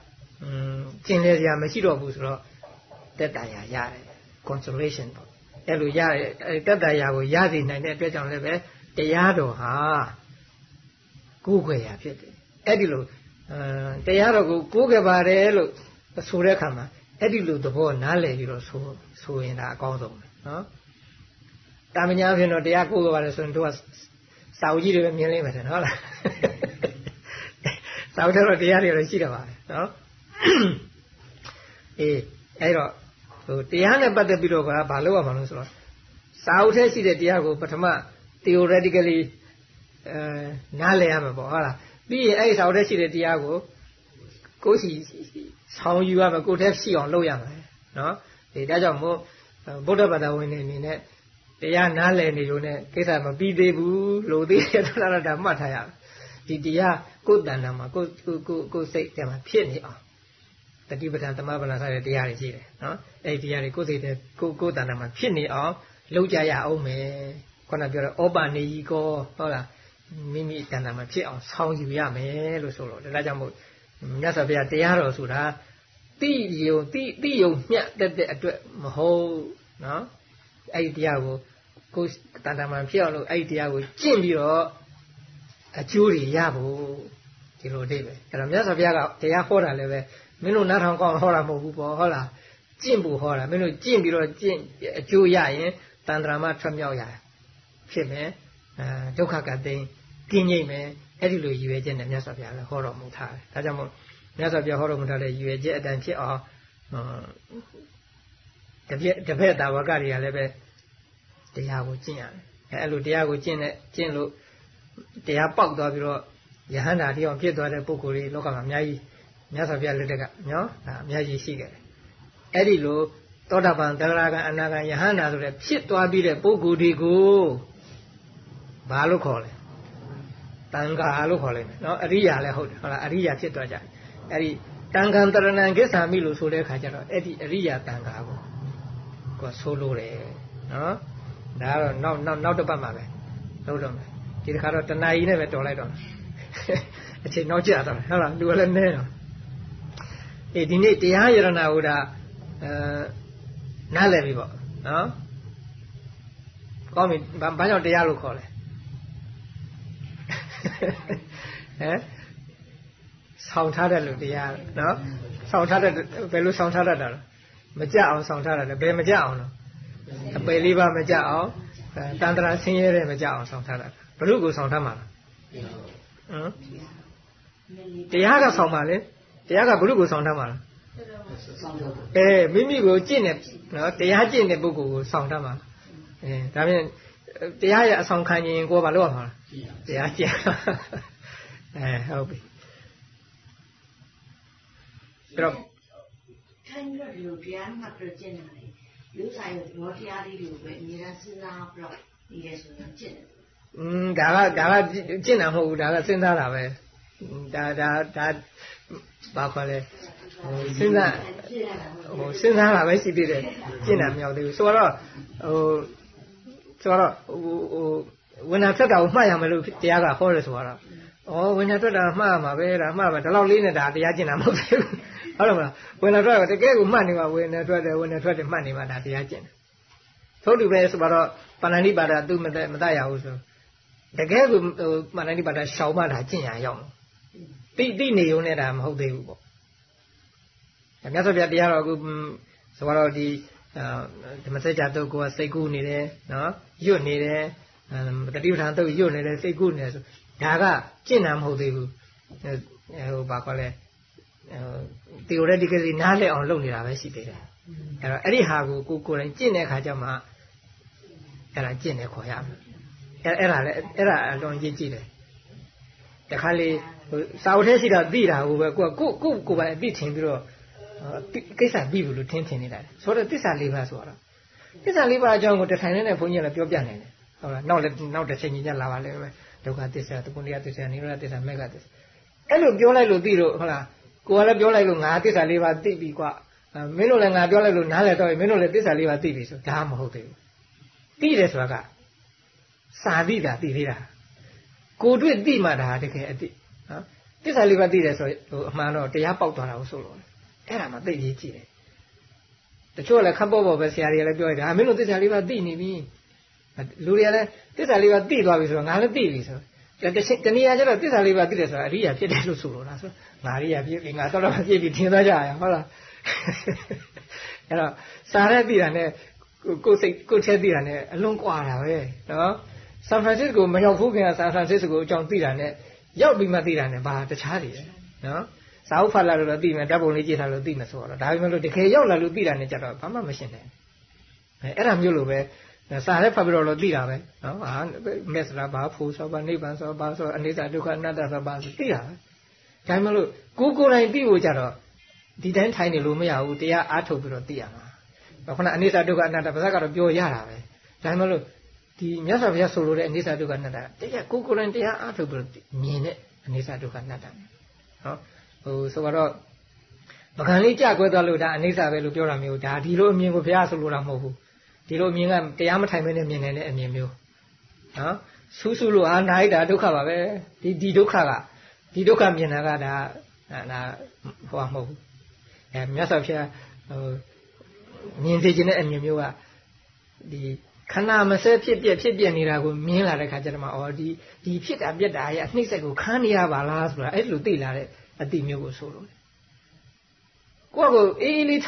อืมကျင်လေစရာမရှိတော့ဘူးဆိုတော့တက်တရာရတယ် consolation ပေါ့အဲ့လိုရတက်တရာကိုရစီနိုင်တဲ့အတွက်ကြောင့်လည်းပဲတရားတော်ဟာကိုးခွေရဖြစ်တယ်အဲ့ဒီလိုတရားတော်ကိုကိုးခဲ့ပါတယ်လို့ဆိုတဲ့အခါမှာအဲ့ဒီလိုသဘောနားလည်ပြီးတော့ဆိုဆိုရင်ဒါအကောင်းဆုံးပဲနော် တာမညာဖြစ်တော့တရားကိုးခဲ့ပါတယ်ဆိုရင်တို့ကစာအုပ်ကြီးတွေပဲမြင်လိမ့်မယ်ဟုတ်လားစာအုပ်တော့တရားတွေလည်းရှိတော့ပါပဲနော်အေးအဲ့တော့ဟိုတရားနဲ့ပတ်သက်ပြီးတော့ကဘာလို့ရမှာလဲဆိုတော့စာအုပ်ထဲရှိတဲ့တရားကိုပထမ theoretically အဲနားလည်ရမှာပေါ့ဟုတ်လားပြီးရင်အဲ့ဒီစာအုပ်ထဲရှိတဲ့တရားကိုကိုယ်စီဆောင်းယူရမယ်ကိုယ်တည်းရှိအောင်လုပ်ရမယ်နော်ဒီဒါကြောင့်မို့ဗုဒ္ဓဘာသာဝင်တွေအနေနဲ့ တရားနားလည်နေလို့ ਨੇ ကိစ္စမပြီးသေးဘူးလို့သေးတယ်ဆိုတော့ဒါမှတ်ထားရဒီတရားကိုယ်တဏ္ဍာမှာကိုယ်ကိုကိုကိုစိတ်ထဲမှာဖြစ်နေအောင်တတိပဌာန်သမဗလာစတဲ့တရားတွေရှိတယ်နော်အဲ့ဒီတရားတွေကိုယ်စိတ်ထဲကိုကိုယ်တဏ္ဍာမှာဖြစ်နေအောင်လုပ်ကြရအောင်မယ်ခုနပြောတော့ဩပနေကြီးကောဟုတ်လားမိမိတဏ္ဍာမှာဖြစ်အောင်ဆောင်းယူရမယ်လို့ဆိုတော့ဒါကြောင့်မို့မြတ်စွာဘုရားတရားတော်ဆိုတာတိယုံတိတိယုံမြတ်တဲ့တဲ့အတွက်မဟုတ်နော်အဲ့ဒီတရားကို ကိုတန်တမန်ဖြစ်အောင်လို့အဲ့ဒီတရားကိုကျင့်ပြီးတော့အကျိုးတွေရဖို့ဒီလိုအိပဲအဲ့တော့မြတ်စွာဘုရားကတရားဟောတာလည်းပဲမင်းတို့နားထောင်ကောင်းဟောတာမဟုတ်ဘူးပေါ့ဟုတ်လားကျင့်ဖို့ဟောတာမင်းတို့ကျင့်ပြီးတော့ကျင့်အကျိုးရရင်တန်ត្រာမထွက်မြောက်ရဖြစ်မယ်အဲဒုက္ခကသိကင်းငြိမ့်မယ်အဲ့ဒီလိုရည်ရွယ်ချက်နဲ့မြတ်စွာဘုရားလည်းဟောတော်မူထားတယ်ဒါကြောင့်မို့မြတ်စွာဘုရားဟောတော်မူထားတဲ့ရည်ရွယ်ချက်အတိုင်းဖြစ်အောင်တပြက်တပည့်တာဝကတွေကလည်းပဲ တရားကိုကျင့်ရတယ်အဲအဲ့လိုတရားကိုကျင့်တဲ့ကျင့်လို့တရားပေါက်သွားပြီးတော့ယဟန္တာတရားဖြစ်သွားတဲ့ပုဂ္ဂိုလ်တွေလောကမှာအများကြီးမြတ်စွာဘုရားလက်ထက်ကနော်ဒါအများကြီးရှိခဲ့တယ်အဲ့ဒီလိုသောတာပန်သရဂံအနာဂံယဟန္တာဆိုတဲ့ဖြစ်သွားပြီးတဲ့ပုဂ္ဂိုလ်တွေကိုဘာလို့ခေါ်လဲတန်ခါလို့ခေါ်လိုက်မယ်နော်အရိယာလည်းဟုတ်တယ်ဟုတ်လားအရိယာဖြစ်သွားကြတယ်အဲ့ဒီတန်ခံတရဏံကိစ္ဆာမိလို့ဆိုတဲ့အခါကျတော့အဲ့ဒီအရိယာတန်ခါကိုကိုဆိုလို့တယ်နော် ဒါကတော့နောက်နောက်နောက်တစ်ပတ်မှာပဲလုပ်တော့မယ်ဒီတစ်ခါတော့တဏှာကြီးနဲ့ပဲတော်လိုက်တော့အချိန်နောက်ကျတော့ဟုတ်လားလူကလည်းနဲတော့အေးဒီနေ့တရားယရဏဟူတာအဲနားလည်ပြီပေါ့နော်ကောင်းပြီဘာကြောင့်တရားလို့ခေါ်လဲဟမ်ဆောင်းထားတဲ့လူတရားနော်ဆောင်းထားတဲ့ဘယ်လိုဆောင်းထားတတ်တာလဲမကြအောင်ဆောင်းထားတာလဲဘယ်မကြအောင်လဲအ ပယ်လေးပါမကြအောင်တန်တရာဆင်းရဲတဲ့မကြအောင်ဆောင်းထားတာဘလို့ကိုဆောင်းထားမှာလားဟမ်တရားကဆောင်းပါလေတရားကဘလို့ကိုဆောင်းထားမှာလားအဲမိမိကိုကျင့်တဲ့နော်တရားကျင့်တဲ့ပုဂ္ဂိုလ်ကိုဆောင်းထားမှာအဲဒါဖြင့်တရားရဲ့အဆောင်ခံရင်ကိုယ်ဘာလုပ်ရမှာလဲတရားကျင့်အဲဟုတ်ပြီအဲ့တော့ထိုင်ပြီးတော့ဒီလိုတရားမှတ်ပြီးကျင့်တာလေ လူဆိုင်ရဲ့ဘောတရားလေးတွေကိုပဲအများအားစဉ်းစားပြီးတော့ဒီရဲဆိုရင်ကျင့်တယ်อืมဒါကဒါကကျင့်တာမဟုတ်ဘူးဒါကစဉ်းစားတာပဲဒါဒါဒါဘာခေါ်လဲဟိုစဉ်းစားဟိုစဉ်းစားတာပဲရှိသေးတယ်ကျင့်တာမရောက်သေးဘူးဆိုတော့ဟိုဆိုတော့ဟိုဟိုဝိညာဉ်ဆက်တာကိုမှတ်ရမယ်လို့တရားကဟောတယ်ဆိုတော့ဩဝိညာဉ်ထွက်တာမှတ်မှာပဲဒါမှတ်မှာဒီလောက်လေးနဲ့ဒါတရားကျင့်တာမဟုတ်သေးဘူး ဟုတ်တယ်မလားဝိညာဉ်ထွက်တကယ်ကိုမှတ်နေမှာဝိညာဉ်ထွက်တယ်ဝိညာဉ်ထွက်တယ်မှတ်နေမှာဒါတရားကျင့်တယ်သို့တူပဲဆိုတော့ပါဏာနိပါဒသူမတမတရဘူးဆိုတကယ်ကိုဟိုပါဏာနိပါဒရှောင်မှဒါကျင့်ရအောင်တိတိနေုံနဲ့ဒါမဟုတ်သေးဘူးပေါ့မြတ်စွာဘုရားတရားတော်အခုဆိုတော့ဒီဓမ္မစကြာတုတ်ကစိတ်ကူးနေတယ်နော်ညွတ်နေတယ်တတိပဋ္ဌာန်တုတ်ညွတ်နေတယ်စိတ်ကူးနေတယ်ဆိုဒါကကျင့်တာမဟုတ်သေးဘူးဟိုဘာခေါ်လဲဟို theoretically နားလည်အောင်လုပ်နေတာပဲရှိသေးတယ်အဲ့တော့အဲ့ဒီဟာကိုကိုကိုယ်တိုင်ကျင့်တဲ့အခါကျမှအဲ့ဒါကျင့်တယ်ခေါ်ရမယ်အဲ့အဲ့ဒါလည်းအဲ့ဒါအလွန်ကြီးကြည့်တယ်တခါလေဟိုစာအုပ်ထဲရှိတာသိတာကိုပဲကိုကကိုကိုကိုပဲအသိထင်ပြီးတော့ကိစ္စပြီးဘူးလို့ထင်ထင်နေတာဆိုတော့သစ္စာလေးပါဆိုတော့သစ္စာလေးပါအကြောင်းကိုတထိုင်နဲ့ဘုန်းကြီးကလည်းပြောပြနိုင်တယ်ဟုတ်လားနောက်လည်းနောက်တစ်ချိန်ကြီးညလာပါလေပဲဒုက္ခသစ္စာသကုဏိယသစ္စာနိရောဓသစ္စာမေဃသစ္စာအဲ့လိုပြောလိုက်လို့သိလို့ဟုတ်လား ကိုကလည်းပြောလိုက်လို့ငါသစ္စာလေးပါသိပြီကွာမင်းတို့လည်းငါပြောလိုက်လို့နားလည်တော့မင်းတို့လည်းသစ္စာလေးပါသိပြီဆိုဒါမဟုတ်သေးဘူးသိတယ်ဆိုတာကစာသိတာသိသေးတာကိုတွေ့သိမှဒါတကယ်အသိနော်သစ္စာလေးပါသိတယ်ဆိုဟိုအမှန်တော့တရားပေါက်သွားတာကိုဆိုလို့အဲ့ဒါမှသိရေးကြည့်တယ်တချို့လည်းခပ်ပေါ်ပေါ်ပဲဆရာတွေကလည်းပြောရတယ်ဟာမင်းတို့သစ္စာလေးပါသိနေပြီလူတွေကလည်းသစ္စာလေးပါသိသွားပြီဆိုတော့ငါလည်းသိပြီဆိုတော့ တနည်းအားကျတော့သစ္စာလေးပါသိတယ်ဆိုတာအရိယာဖြစ်တယ်လို့ဆိုလို့လားဆိုငါအရိယာဖြစ်ပြီငါတော့တော့ဖြစ်ပြီထင်သွားကြရဟုတ်လားအဲ့တော့စာရက်သိတာနဲ့ကိုယ်စိတ်ကိုယ်ထဲသိတာနဲ့အလွန်ကွာတာပဲနော်ဆန်ဖရန်စစ္စကိုမရောက်ဘူးခင်ဗျာဆန်ဖရန်စစ္စကိုအကြောင်းသိတာနဲ့ရောက်ပြီးမှသိတာနဲ့ဘာတခြားတွေနော်စာအုပ်ဖတ်လာလို့တော့သိမယ်ဓာတ်ပုံလေးကြည့်ထားလို့သိမယ်ဆိုတော့ဒါပေမဲ့လို့တကယ်ရောက်လာလို့သိတာနဲ့ကြတော့ဘာမှမရှင်းနိုင်အဲအဲ့ဒါမျိုးလိုပဲ စာရဲဖတ်ပြီးတော့လို့သိတာပဲနော်ဟာမက်စလာဘာဖိုးဆိုဘာနိဗ္ဗာန်ဆိုဘာဆိုအနိစ္စဒုက္ခအနတ္တဆိုဘာဆိုသိတာပဲဒါမှမဟုတ်ကိုကိုယ်တိုင်သိဖို့ကြတော့ဒီတိုင်းထိုင်နေလို့မရဘူးတရားအားထုတ်ပြီးတော့သိရမှာခုနအနိစ္စဒုက္ခအနတ္တပါဇက်ကတော့ပြောရတာပဲဒါမှမဟုတ်ဒီမြတ်စွာဘုရားဆိုလိုတဲ့အနိစ္စဒုက္ခအနတ္တတရားကိုကိုယ်တိုင်တရားအားထုတ်ပြီးတော့မြင်တဲ့အနိစ္စဒုက္ခအနတ္တနော်ဟိုဆိုတော့ပကံလေးကြကွဲသွားလို့ဒါအနိစ္စပဲလို့ပြောတာမျိုးဒါဒီလိုအမြင်ကိုဘုရားဆိုလိုတာမဟုတ်ဘူး ဒီလိုအမြင်ကတရားမထိုင်မဲနဲ့မြင်နေတဲ့အမြင်မျိုးနော်ဆူးဆူလို့အာနာလိုက်တာဒုက္ခပါပဲဒီဒီဒုက္ခကဒီဒုက္ခမြင်တာကဒါဒါဟိုမဟုတ်ဘူးအဲမြတ်စွာဘုရားဟိုမြင်သိခြင်းတဲ့အမြင်မျိုးကဒီခဏမစဲဖြစ်ပြက်ဖြစ်ပြက်နေတာကိုမြင်လာတဲ့ခါကျတော့မှအော်ဒီဒီဖြစ်တာပြက်တာရဲ့အနှိမ့်ဆက်ကိုခန်းနေရပါလားဆိုတာအဲ့လိုသိလာတဲ့အတိမျိုးကိုဆိုလို့ကိုယ့်ကိုအေးအေးလေး